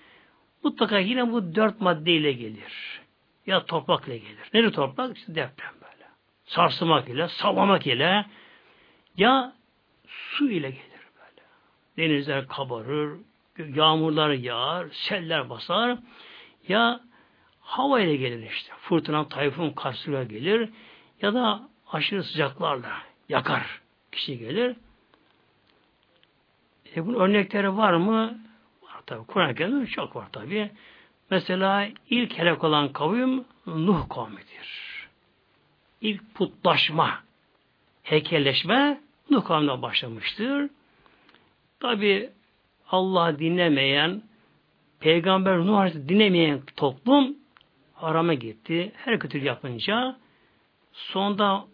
mutlaka yine bu dört maddeyle gelir. Ya toprakla gelir. Nerede toprak? İşte deprem böyle. Sarsılmak ile, sallamak ile, ya su ile gelir böyle. Denizler kabarır, yağmurlar yağar, seller basar, ya hava ile gelir işte. Fırtına, tayfun karşısına gelir, ya da aşırı sıcaklarla yakar kişi gelir. E bunun örnekleri var mı? Var tabi. Kur'an-ı Kerim'de çok var tabi. Mesela ilk helak olan kavim Nuh kavmidir. İlk putlaşma, heykelleşme Nuh kavminden başlamıştır. Tabi Allah dinlemeyen, Peygamber Nuh dinlemeyen toplum arama gitti. Her kötü yapınca sonda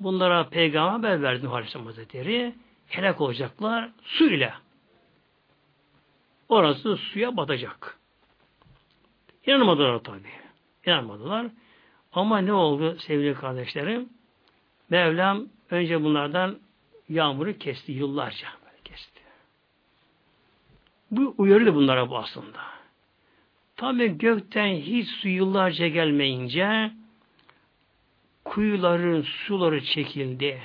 bunlara peygamber haber verdi Nuh Aleyhisselam Hazretleri. Helak olacaklar su ile. Orası suya batacak. İnanmadılar tabi. İnanmadılar. Ama ne oldu sevgili kardeşlerim? Mevlam önce bunlardan yağmuru kesti yıllarca. Bu uyarı da bunlara bu aslında. Tabi gökten hiç su yıllarca gelmeyince kuyuların suları çekildi.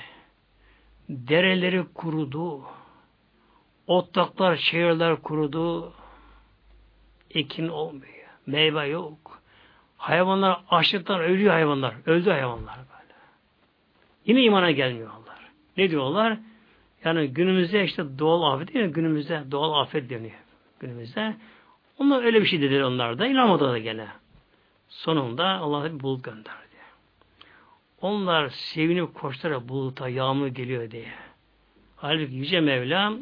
Dereleri kurudu. Otlaklar, şehirler kurudu. Ekin olmuyor. Meyve yok. Hayvanlar açlıktan ölüyor hayvanlar. Öldü hayvanlar böyle. Yine imana gelmiyorlar. Ne diyorlar? Yani günümüzde işte doğal afet değil mi? Günümüzde doğal afet deniyor. Günümüzde. Onlar öyle bir şey dediler onlar da. İnanmadılar da gene. Sonunda Allah bir bulut gönderdi. Onlar sevinip koştarak buluta yağmur geliyor diye. Halbuki Yüce Mevlam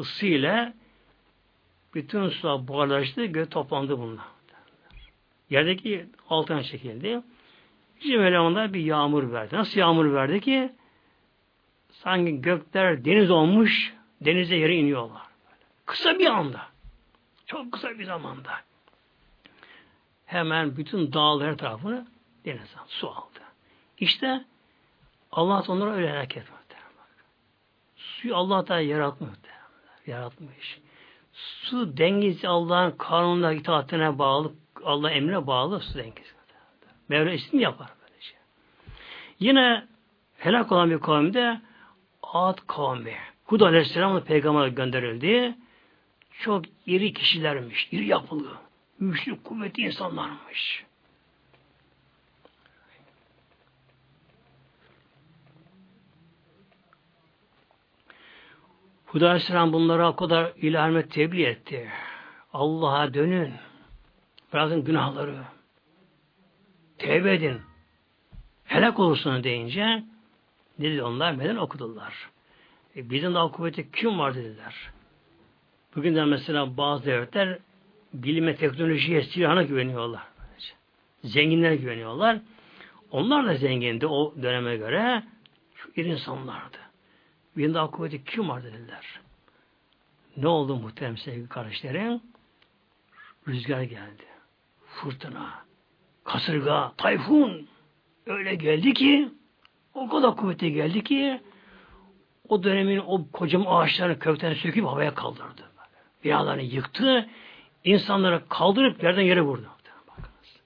ısıyla bütün sular buharlaştı, göğe toplandı bunlar. Yerdeki altına çekildi. Yüce Mevlam bir yağmur verdi. Nasıl yağmur verdi ki? Sanki gökler deniz olmuş, denize yere iniyorlar. Kısa bir anda. Çok kısa bir zamanda. Hemen bütün dağlar tarafını denizden su aldı. İşte Allah onlara öyle hareket Suyu Allah da yaratmış. Yaratmış. Su dengesi Allah'ın kanununa itaatine bağlı, Allah emrine bağlı su dengesi. Mevla isim yapar böylece. Yine helak olan bir kavimde Ad kavmi. Hud Aleyhisselam'ın peygamber gönderildi. Çok iri kişilermiş, iri yapılı, güçlü, kuvvetli insanlarmış. Hud Aleyhisselam bunlara o kadar ilahime tebliğ etti. Allah'a dönün. Bırakın günahları. Tevbe edin. Helak olursun deyince ne dedi onlar? Meden okudular. E, bizden daha kuvvetli kim var dediler. Bugün de mesela bazı devletler bilime, teknolojiye, silahına güveniyorlar. Zenginlere güveniyorlar. Onlar da zengindi o döneme göre. Şu insanlardı. Bir daha kuvveti kim var dediler. Ne oldu muhterem sevgili kardeşlerim? Rüzgar geldi. Fırtına, kasırga, tayfun öyle geldi ki o kadar kuvvetli geldi ki o dönemin o kocaman ağaçlarını kökten söküp havaya kaldırdı. Binalarını yıktı. insanları kaldırıp yerden yere vurdu. Bakınız.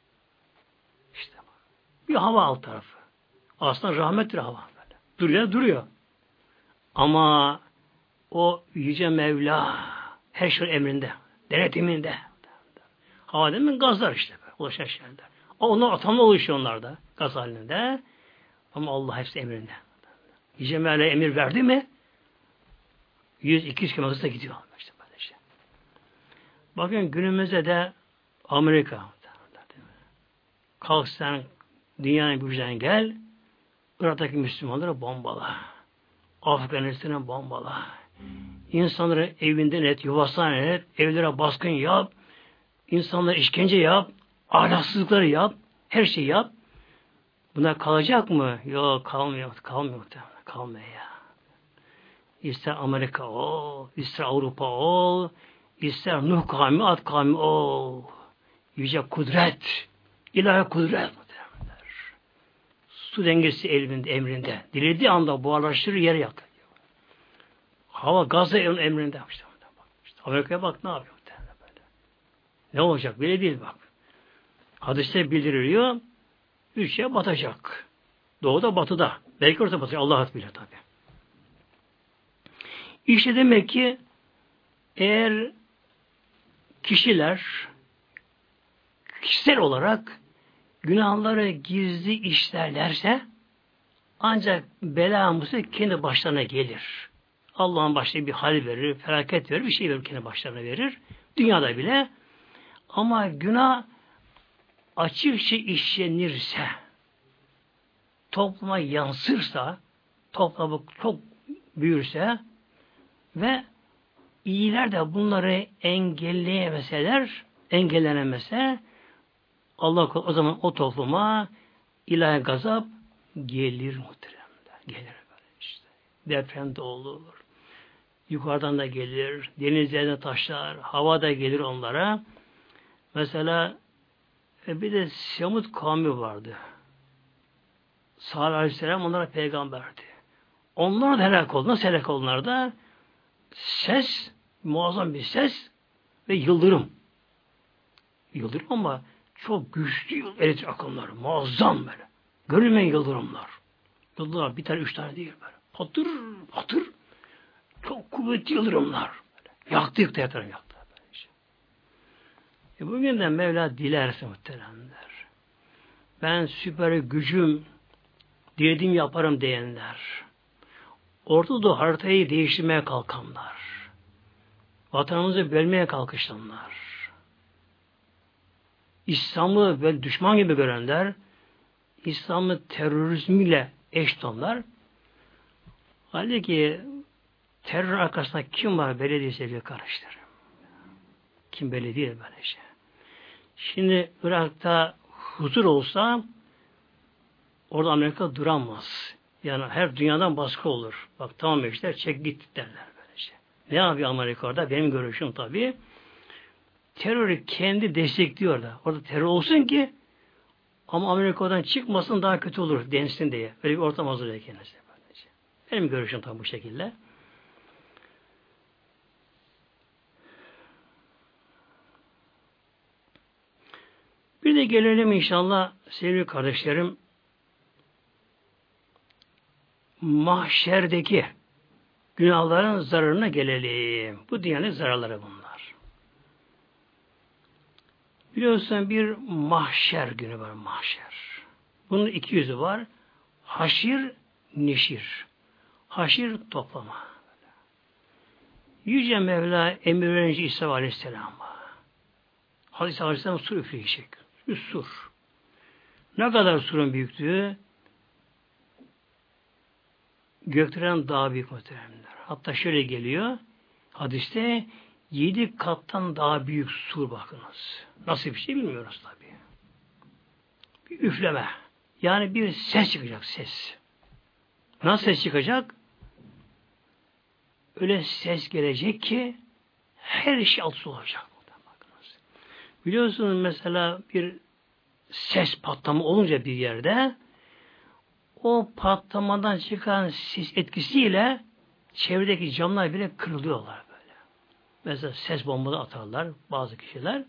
İşte. Bir hava alt tarafı. Aslında rahmettir hava. Duruyor, duruyor. Ama o Yüce Mevla her şey emrinde, denetiminde. Hava demin gazlar işte. Ulaşan şeyler. Onlar atamla oluşuyor onlar da. Gaz halinde. Ama Allah hepsi emrinde. Yüce Mevla emir verdi mi 100-200 km hızla gidiyor. İşte böyle şey. Bakın günümüzde de Amerika kalk sen dünyanın gücünden gel Irak'taki Müslümanları bombala. Afganistan'a bombala. İnsanları evinden et, yuvasından et, evlere baskın yap, insanlara işkence yap, ahlaksızlıkları yap, her şeyi yap. Buna kalacak mı? Yok kalmıyor, kalmıyor, kalmıyor ya. İster Amerika ol, ister Avrupa ol, ister Nuh kavmi, Ad kavmi ol. Yüce kudret, ilahi kudret su dengesi elinde, emrinde. Dilediği anda buharlaştırır yere yakıyor. Hava gazla emrinde. İşte, işte Amerika'ya bak ne yapıyor? Ne olacak? Böyle değil bak. Hadiste bildiriliyor. Üç şey batacak. Doğuda batıda. Belki orada batacak. Allah bilir tabi. İşte demek ki eğer kişiler kişisel olarak günahları gizli işlerlerse ancak bela kendi başlarına gelir. Allah'ın başına bir hal verir, felaket verir, bir şey verir kendi başlarına verir. Dünyada bile. Ama günah açıkça işlenirse, topluma yansırsa, topluma çok büyürse ve iyiler de bunları engelleyemeseler, engellenemese Allah o zaman o topluma ilahi gazap gelir muhteremler. Gelir böyle işte. Deprem de olur. Yukarıdan da gelir. Denizlerden taşlar. Hava da gelir onlara. Mesela e, bir de Semud kavmi vardı. Salih Aleyhisselam onlara peygamberdi. Onlar da helak oldu. Nasıl helak oldular da? Ses, muazzam bir ses ve yıldırım. Yıldırım ama çok güçlü elektrik akımları. Muazzam böyle. Görülmeyen yıldırımlar. Yıldırımlar bir tane üç tane değil böyle. Patır patır. Çok kuvvetli yıldırımlar. Böyle. Yaktı yıktı yatarım yaktı. E bugün de Mevla dilerse muhteremler. Ben süper gücüm dilediğim yaparım diyenler. Ortada haritayı değiştirmeye kalkanlar. Vatanımızı bölmeye kalkışanlar. İslam'ı ve düşman gibi görenler, İslam'ı terörizmiyle eş tutanlar, halbuki terör arkasında kim var belediye sevgili kardeşlerim? Kim belediye böyle şey. Şimdi Irak'ta huzur olsa orada Amerika duramaz. Yani her dünyadan baskı olur. Bak tamam işte çek git derler böyle şey. Ne yapıyor Amerika orada? Benim görüşüm tabii terörü kendi destekliyor da. Orada terör olsun ki ama Amerika'dan çıkmasın daha kötü olur densin diye. Böyle bir ortam hazırlıyor kendisi. Benim görüşüm tam bu şekilde. Bir de gelelim inşallah sevgili kardeşlerim mahşerdeki günahların zararına gelelim. Bu dünyanın zararları bunlar. Biliyorsun bir mahşer günü var mahşer. Bunun iki yüzü var. Haşir, neşir. Haşir toplama. Yüce Mevla emir verince İsa Aleyhisselam'a. Hazreti Aleyhisselam sur üfleyecek. Bir sur. Ne kadar surun büyüklüğü? Gökdelen daha büyük muhteremler. Hatta şöyle geliyor. Hadiste yedi kattan daha büyük sur bakınız. Nasıl bir şey bilmiyoruz tabi. Bir üfleme. Yani bir ses çıkacak ses. Nasıl ses çıkacak? Öyle ses gelecek ki her şey alt olacak. Biliyorsunuz mesela bir ses patlama olunca bir yerde o patlamadan çıkan ses etkisiyle çevredeki camlar bile kırılıyorlar böyle. Mesela ses bombaları atarlar bazı kişiler.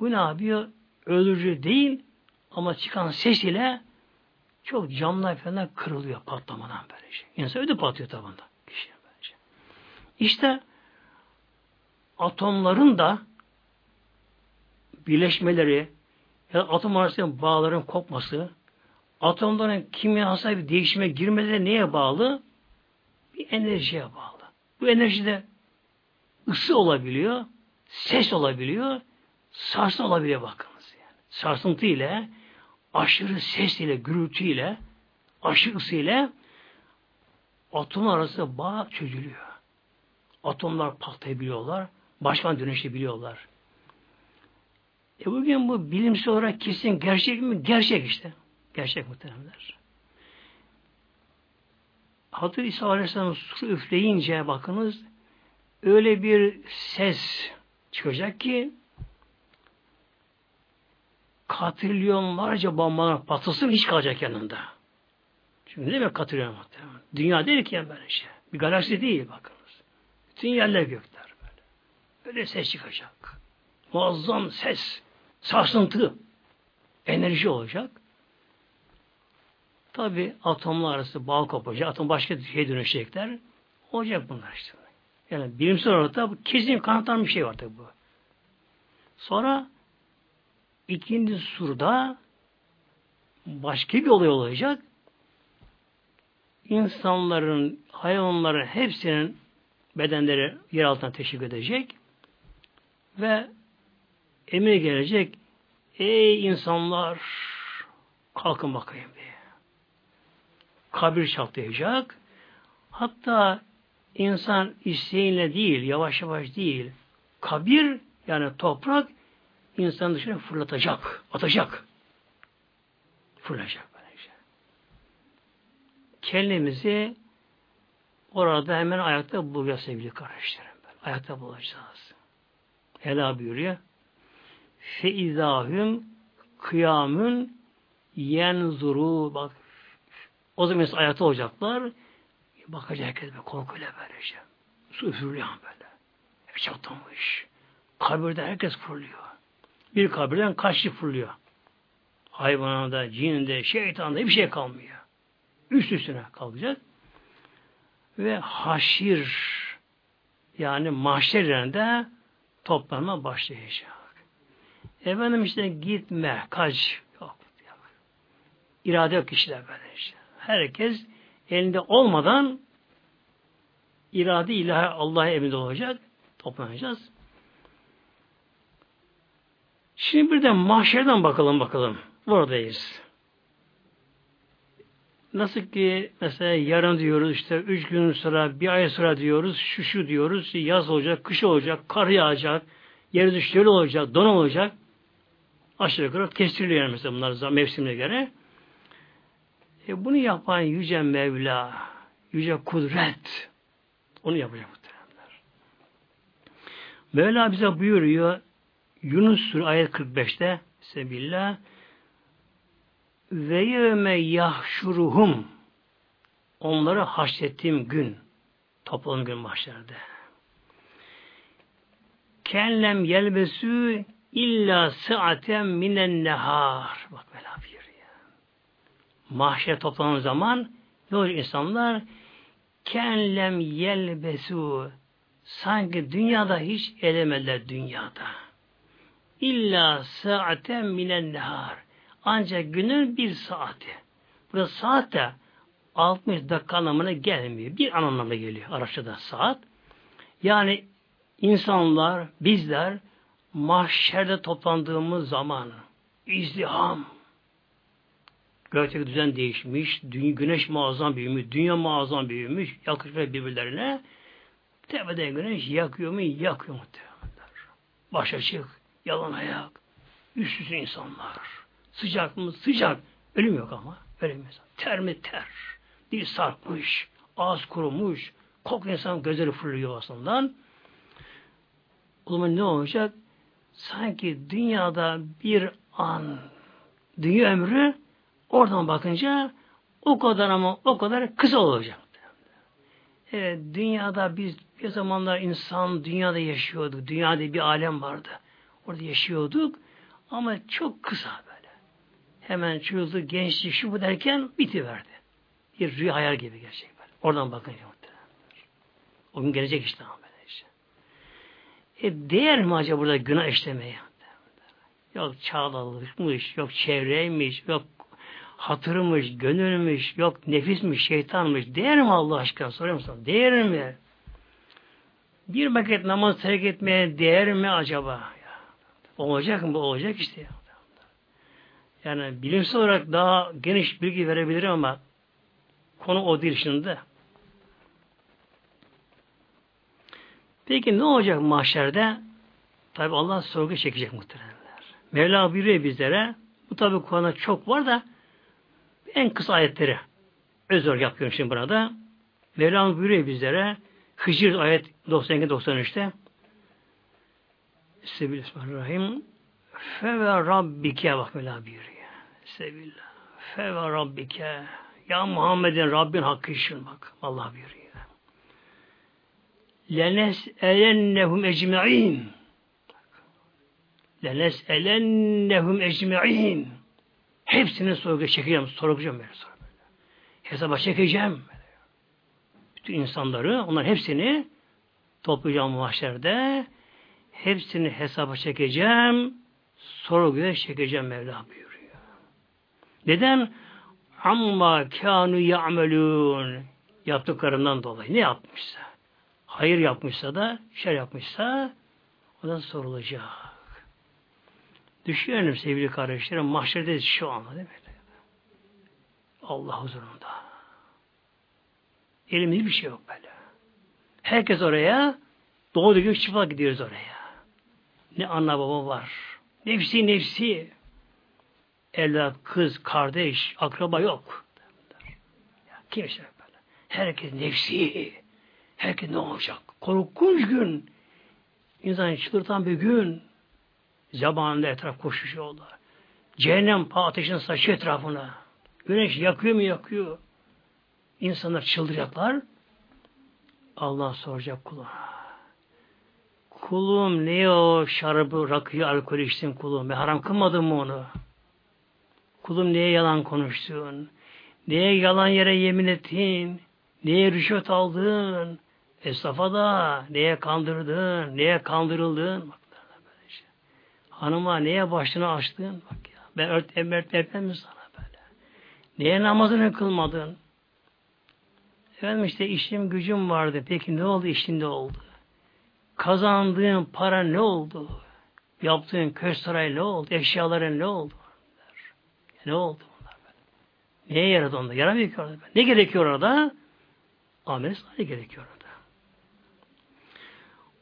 Bu ne yapıyor? Öldürücü değil ama çıkan ses ile çok camlar falan kırılıyor patlamadan böyle şey. İnsan ödü patlıyor tabanda. Kişi böylece. İşte atomların da birleşmeleri ya atom arasında bağların kopması atomların kimyasal bir değişime girmeleri neye bağlı? Bir enerjiye bağlı. Bu enerjide ısı olabiliyor, ses olabiliyor, sarsın olabiliyor bakınız. Yani. Sarsıntı ile, aşırı ses ile, gürültü ile, aşırı ısı ile atom arası bağ çözülüyor. Atomlar patlayabiliyorlar, başkan dönüşebiliyorlar. E bugün bu bilimsel olarak kesin gerçek mi? Gerçek işte. Gerçek muhtemelenler. Hazreti İsa Aleyhisselam su üfleyince bakınız öyle bir ses çıkacak ki katrilyonlarca bombalar patlasın hiç kalacak yanında. Çünkü ne demek katrilyon muhtemelen? Dünya değil ki yani böyle şey. Bir galaksi değil bakınız. Bütün yerler gökler böyle. Böyle ses çıkacak. Muazzam ses, sarsıntı, enerji olacak. Tabi atomlar arası bağ kopacak. Atom başka şeye dönüşecekler. Olacak bunlar işte. Yani bilimsel olarak da kesin kanıtlanmış bir şey var tabi bu. Sonra ikinci surda başka bir olay olacak. İnsanların, hayvanların hepsinin bedenleri yer altına teşvik edecek ve emir gelecek ey insanlar kalkın bakayım diye. Kabir çatlayacak. Hatta insan isteğiyle değil, yavaş yavaş değil, kabir yani toprak insan dışına fırlatacak, atacak. Fırlayacak böylece. Kendimizi orada hemen ayakta bulacağız sevgili kardeşlerim. Ayakta bulacağız. Ela buyuruyor. Feizahüm kıyamün yenzuru bak o zaman ayakta olacaklar bakacak herkes böyle korkuyla böylece. Su üfürlüyor böyle. Hep çatlamış. Kabirde herkes fırlıyor. Bir kabirden kaç kişi fırlıyor. Hayvanada, cinde, şeytanda bir şey kalmıyor. Üst üstüne kalacak. Ve haşir yani mahşer yerinde toplanma başlayacak. Efendim işte gitme, kaç. Yok. İrade yok kişiler böyle işte. Herkes elinde olmadan irade ilahi Allah'a emrinde olacak. Toplanacağız. Şimdi bir de mahşerden bakalım bakalım. Buradayız. Nasıl ki mesela yarın diyoruz işte üç gün sonra bir ay sonra diyoruz şu şu diyoruz yaz olacak, kış olacak, kar yağacak, yeri şöyle olacak, don olacak. Aşağı yukarı kestiriliyor mesela bunlar mevsimine göre. E bunu yapan Yüce Mevla, Yüce Kudret onu yapacak muhtemelenler. Mevla bize buyuruyor Yunus Suresi ayet 45'te Sebillah ve yevme yahşuruhum onları haşrettiğim gün toplam gün mahşerde kenlem yelbesü illa saaten minen nehar bak böyle buyuruyor. Mahşer toplanan zaman ne olur insanlar kenlem yelbesu sanki dünyada hiç elemediler dünyada. İlla saaten minen nehar ancak günün bir saati. Burada saat de 60 dakika anlamına gelmiyor. Bir an anlamına geliyor Arapçada saat. Yani insanlar, bizler mahşerde toplandığımız zaman izdiham, gökteki düzen değişmiş, güneş muazzam büyümüş, dünya muazzam büyümüş, yakışmış birbirlerine. Tepeden güneş yakıyor mu? Yakıyor muhtemelenler. Baş açık, yalan ayak, üst üste insanlar. Sıcak mı? Sıcak. Ölüm yok ama. Ölüm yok. Ter mi? Ter. Dil sarkmış, ağız kurumuş, kok insan gözleri fırlıyor aslında. O zaman ne olacak? Sanki dünyada bir an, dünya ömrü oradan bakınca o kadar ama o kadar kısa olacak. Evet, dünyada biz bir zamanlar insan dünyada yaşıyorduk. Dünyada bir alem vardı. Orada yaşıyorduk. Ama çok kısa hemen çocukluğu, gençlik, şu bu derken bitiverdi. Bir rüya hayal gibi gerçek böyle. Oradan bakınca muhtemelen. O gün gelecek işte ama böyle. E değer mi acaba burada günah işlemeye? Yok çağdalıkmış, yok çevreymiş, yok hatırmış, gönülmüş, yok nefismiş, şeytanmış. Değer mi Allah aşkına? Soruyor musun? Değer mi? Bir vakit namaz terk etmeye değer mi acaba? Olacak mı? Olacak işte. Ya. Yani bilimsel olarak daha geniş bilgi verebilirim ama konu o değil şimdi. Peki ne olacak mahşerde? Tabi Allah sorgu çekecek muhtemelenler. Mevla buyuruyor bizlere. Bu tabi Kur'an'da çok var da en kısa ayetleri özür yapıyorum şimdi burada. Mevla buyuruyor bizlere Hicr ayet 92-93'te Bismillahirrahmanirrahim. Fe ve Rabbike bak Mevla buyuruyor. Sebillah. Fe ve Rabbike. Ya Muhammed'in Rabbin hakkı işin bak. Allah buyuruyor. Lenes elennehum ecma'in lenes elennehum ecma'in hepsini sorguya çekeceğim, sorgulayacağım ben sonra. Hesaba çekeceğim. Bütün insanları, onlar hepsini toplayacağım mahşerde. Hepsini hesaba çekeceğim. Sorguya çekeceğim Mevla buyuruyor. Neden? Amma kânü ya'melûn yaptıklarından dolayı. Ne yapmışsa? Hayır yapmışsa da, şer yapmışsa o da sorulacak. Düşünelim sevgili kardeşlerim, mahşerdeyiz şu anda değil mi? Allah huzurunda. Elimizde bir şey yok böyle. Herkes oraya doğru gibi çıplak gidiyoruz oraya. Ne anne baba var. Nefsi nefsi. Evlat, kız, kardeş, akraba yok. Kimse böyle. Herkes nefsi. Herkes ne olacak? Korkunç gün. İnsan çıldırtan bir gün. Zamanında etraf koşuşuyorlar. Cehennem ateşin saçı etrafına. Güneş yakıyor mu yakıyor. İnsanlar çıldıracaklar. Allah soracak kula. Kulum niye o şarabı, rakıyı, alkol içtin kulum? Ben haram kılmadım mı onu? Kulum niye yalan konuştun? Niye yalan yere yemin ettin? Niye rüşvet aldın? Esnafa da neye kandırdın? Neye kandırıldın? Bak, böyle şey. Hanıma neye başını açtın? Bak ya. Ben ört, emert etmem mi sana böyle? Neye namazını kılmadın? Efendim işte işim gücüm vardı. Peki ne oldu işinde oldu? Kazandığın para ne oldu? Yaptığın köy sarayı ne oldu? Eşyaların ne oldu? Ne oldu bunlar böyle? Neye yaradı onda? Yaramıyor ki orada. Ne gerekiyor orada? Amel salih gerekiyor.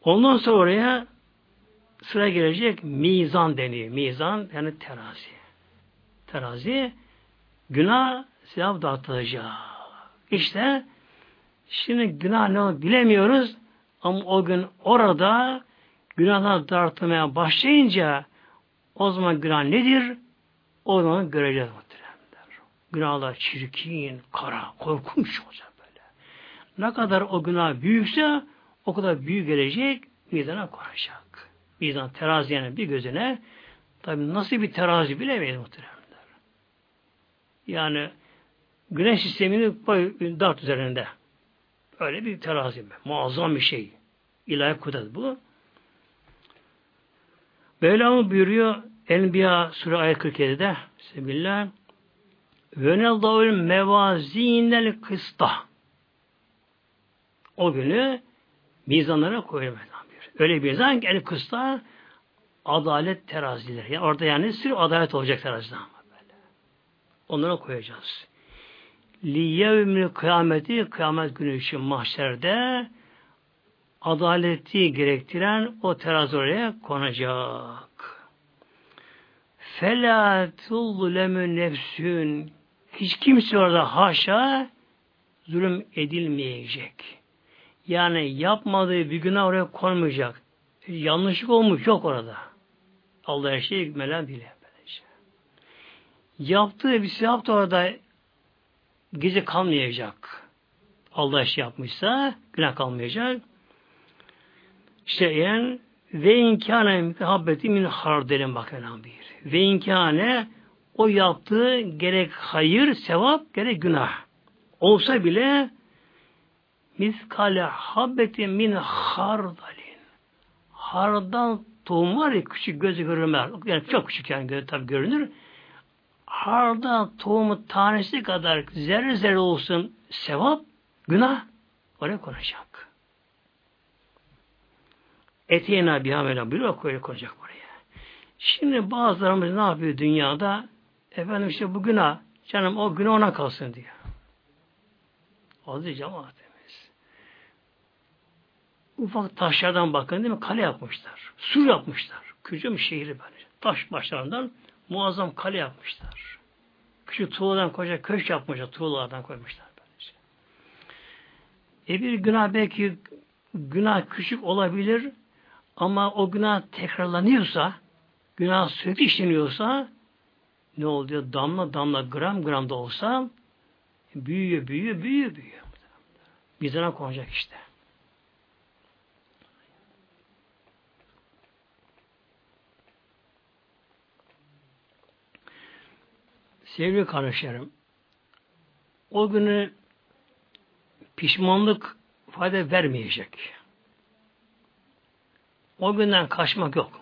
Ondan sonra oraya sıra gelecek mizan deniyor. Mizan yani terazi. Terazi günah sevap dağıtılacak. İşte şimdi günah ne bilemiyoruz ama o gün orada günahlar dağıtmaya başlayınca o zaman günah nedir? O zaman göreceğiz muhteremler. Günahlar çirkin, kara, korkunç olacak böyle. Ne kadar o günah büyükse o kadar büyük gelecek, mizana koyacak. Mizan terazi yani bir gözüne tabi nasıl bir terazi bilemeyiz muhteremler. Yani güneş sistemini dart üzerinde. Öyle bir terazi. Muazzam bir şey. İlahi kudret bu. Mevlam buyuruyor Enbiya Sure ayet 47'de Bismillah ve neldavül mevazinel kısta o günü mizanlara koyuyor Öyle bir mizan ki yani kısta adalet terazileri. Yani orada yani sırf adalet olacak teraziler. Böyle. Onlara koyacağız. Liyevmil kıyameti kıyamet günü için mahşerde adaleti gerektiren o terazi oraya konacak. Fela tullemu nefsün hiç kimse orada haşa zulüm edilmeyecek. Yani yapmadığı bir günah oraya konmayacak. Yanlışlık olmuş yok orada. Allah her şeyi hükmeden bile. Yaptığı bir şey yaptı orada gece kalmayacak. Allah işi yapmışsa günah kalmayacak. İşte yani ve inkâne muhabbeti min hardelin bakın bir. Ve inkâne o yaptığı gerek hayır, sevap, gerek günah. Olsa bile miskale habbetin min hardalin. Hardal tohum var ya küçük gözü görünmez. Yani çok küçük yani gözü tabi görünür. Hardal tohumu tanesi kadar zerre zerre olsun sevap, günah oraya konacak. Etiyena bihamela buyuruyor koyuyor konacak buraya. Şimdi bazılarımız ne yapıyor dünyada? Efendim işte bu günah, canım o günah ona kalsın diyor. Aziz cemaatimiz. Ufak taşlardan bakın değil mi? Kale yapmışlar. Sur yapmışlar. Küçük şehri böyle. Taş başlarından muazzam kale yapmışlar. Küçük tuğladan koca köşk yapmışlar. Tuğlalardan koymuşlar. Böylece. E bir günah belki günah küçük olabilir ama o günah tekrarlanıyorsa, günah sürekli işleniyorsa ne oluyor? Damla damla, gram gram da olsa büyüyor, büyüyor, büyüyor, büyüyor. Mizana konacak işte. Sevgili kardeşlerim, o günü pişmanlık fayda vermeyecek. O günden kaçmak yok.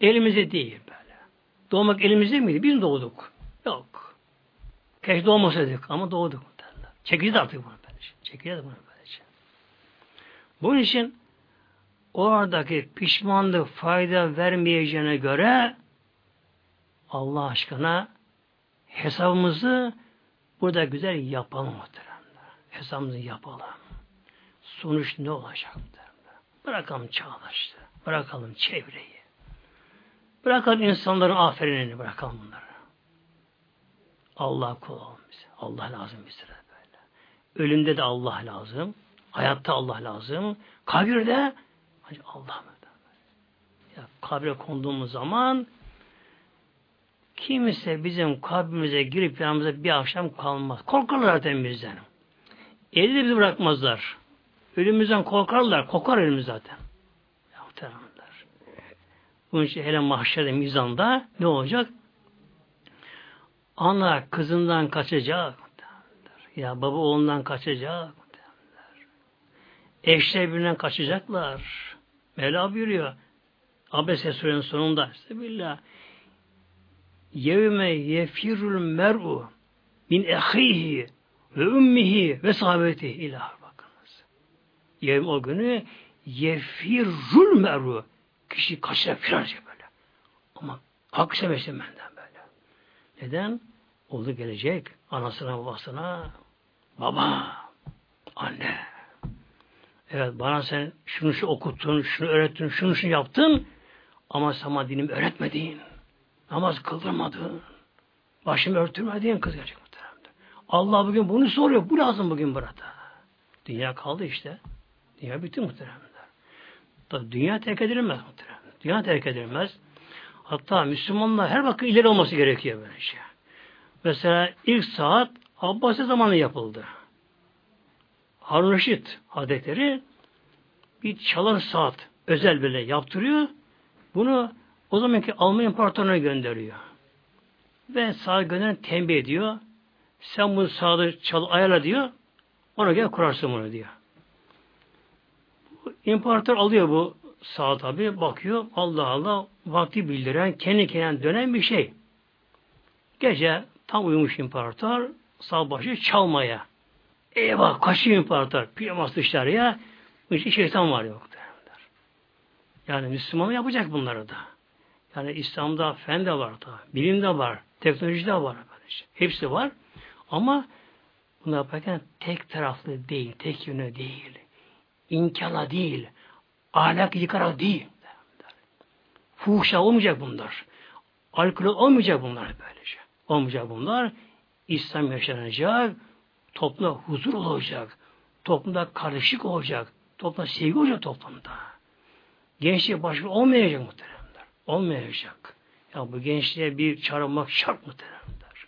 Elimizde değil böyle. Doğmak elimizde miydi? Biz doğduk. Yok. Keşke doğmasaydık ama doğduk. Çekildi artık bunu böylece. Çekildi bunu. Bunun için oradaki pişmanlık fayda vermeyeceğine göre Allah aşkına hesabımızı burada güzel yapalım muhteremler. Hesabımızı yapalım. Sonuç ne olacak muhteremler? Bırakalım çağdaşlığı. Bırakalım çevreyi. Bırakalım insanların aferinini bırakalım bunları. Allah kul bize. Allah lazım bize böyle. Ölümde de Allah lazım. Hayatta Allah lazım. Kabirde Allah mı? Ya, kabre konduğumuz zaman kimse bizim kalbimize girip yanımıza bir akşam kalmaz. Korkarlar zaten bizden. Eli bizi bırakmazlar. Ölümümüzden korkarlar. Kokar ölümümüz zaten. Muhtemelenler. Bunun için hele mahşerde, mizanda ne olacak? Ana kızından kaçacak. Ya baba oğlundan kaçacak. Eşler birbirinden kaçacaklar. Mevla buyuruyor. Abese surenin sonunda. Bismillah. Yevme yefirul mer'u min ehihi ve ümmihi ve sahabeti ilah bakınız. Yevm o günü yefirul mer'u kişi kaçacak firar böyle. Ama hak seversin benden böyle. Neden? Oldu gelecek anasına babasına baba anne evet bana sen şunu şu okuttun, şunu öğrettin, şunu şunu yaptın ama sana dinimi öğretmedin. Namaz kıldırmadın. Başımı örtürmedin kız gerçek muhteremdir. Allah bugün bunu soruyor. Bu lazım bugün burada. Dünya kaldı işte. Dünya bitti muhteremler. Dünya terk edilmez muhterem. Dünya terk edilmez. Hatta Müslümanlar her vakit ileri olması gerekiyor böyle şey. Mesela ilk saat Abbasi zamanı yapıldı. Harun Reşit Hazretleri bir çalar saat özel böyle yaptırıyor. Bunu o zamanki Alman İmparatorluğu'na gönderiyor. Ve sağa gönderen tembih ediyor. Sen bu saati çal ayarla diyor. Ona göre kurarsın bunu diyor. İmparator alıyor bu saat tabi bakıyor Allah Allah vakti bildiren kendi kendine dönen bir şey. Gece tam uyumuş imparator sağ başı çalmaya. Eyvah kaçıyor imparator. Piyamas dışarıya. Bu işte şeytan var yok. Yani Müslüman yapacak bunları da. Yani İslam'da fen de var da, bilim de var, teknoloji de var. Böylece. Hepsi var. Ama bunu yaparken tek taraflı değil, tek yönü değil. İnkala değil. Ahlak yıkarak değil. Fuhşa olmayacak bunlar. Alkol olmayacak bunlar böylece. Olmayacak bunlar. İslam yaşanacak, toplumda huzur olacak, toplumda karışık olacak, toplumda sevgi olacak toplumda. Gençliğe başvuru olmayacak muhteremler. Olmayacak. Ya bu gençliğe bir çağırmak şart muhteremler.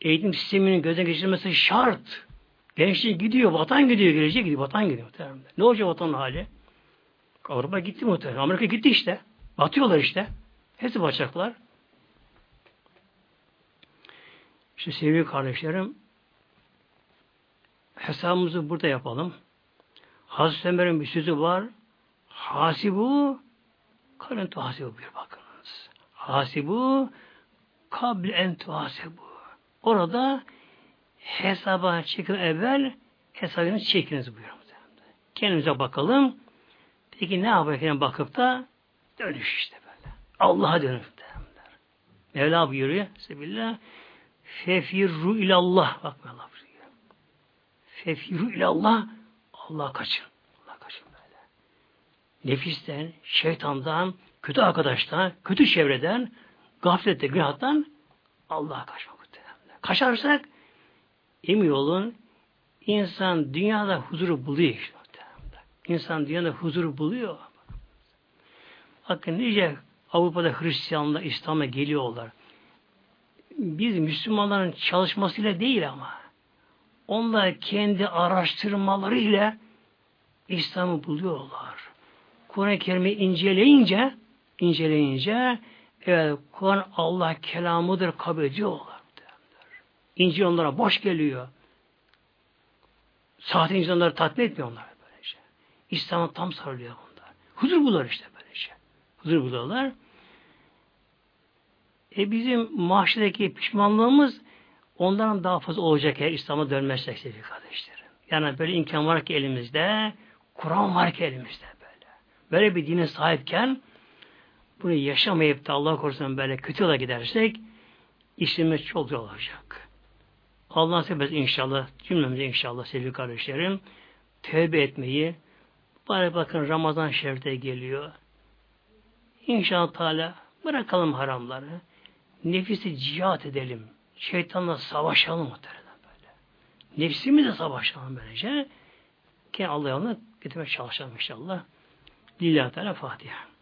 Eğitim sisteminin gözden geçirmesi şart. Gençlik gidiyor, vatan gidiyor, gelecek gidiyor, vatan gidiyor muhteremler. Ne olacak vatanın hali? Avrupa gitti muhterem. Amerika gitti işte. Batıyorlar işte. Hepsi batacaklar. İşte sevgili kardeşlerim hesabımızı burada yapalım. Hazreti Ömer'in bir sözü var. Hasibu kalen tuhasibu bir bakınız. Hasibu kabil en tuhasibu. Orada hesaba çekin evvel hesabını çekiniz buyuruyor. Kendimize bakalım. Peki ne yapalım bakıp da dönüş işte böyle. Allah'a dönüş. Mevla buyuruyor. Sebillah. Fefirru ilallah. Bak Allah buyuruyor. Fefirru ilallah. Allah kaçın. Nefisten, şeytandan, kötü arkadaştan, kötü çevreden, gaflette, günahtan Allah'a kaçmak. Kaçarsak emin olun insan dünyada huzuru buluyor işte. İnsan dünyada huzuru buluyor. Bakın nice Avrupa'da Hristiyanlar İslam'a geliyorlar. Biz Müslümanların çalışmasıyla değil ama onlar kendi araştırmalarıyla İslam'ı buluyorlar. Kur'an-ı Kerim'i inceleyince inceleyince Evet, Kur'an Allah kelamıdır kabul ediyorlar. İncil onlara boş geliyor. Sahte İncil onları tatmin etmiyor onlar böylece. İslam'a tam sarılıyor onlar. Huzur bulurlar işte böylece. Huzur buluyorlar. E bizim mahşedeki pişmanlığımız ondan daha fazla olacak eğer İslam'a dönmezsek sevgili kardeşlerim. Yani böyle imkan var ki elimizde, Kur'an var ki elimizde böyle. Bir dine sahipken bunu yaşamayıp da Allah korusun böyle kötü yola gidersek işimiz çok zor olacak. Allah sebep inşallah cümlemize inşallah sevgili kardeşlerim tövbe etmeyi bari bakın Ramazan şerifte geliyor. İnşallah Teala bırakalım haramları. Nefisi cihat edelim. Şeytanla savaşalım muhtemelen böyle. Nefsimizle savaşalım böylece. Ki Allah yoluna getirmeye çalışalım inşallah. Lillahi Teala Fatiha.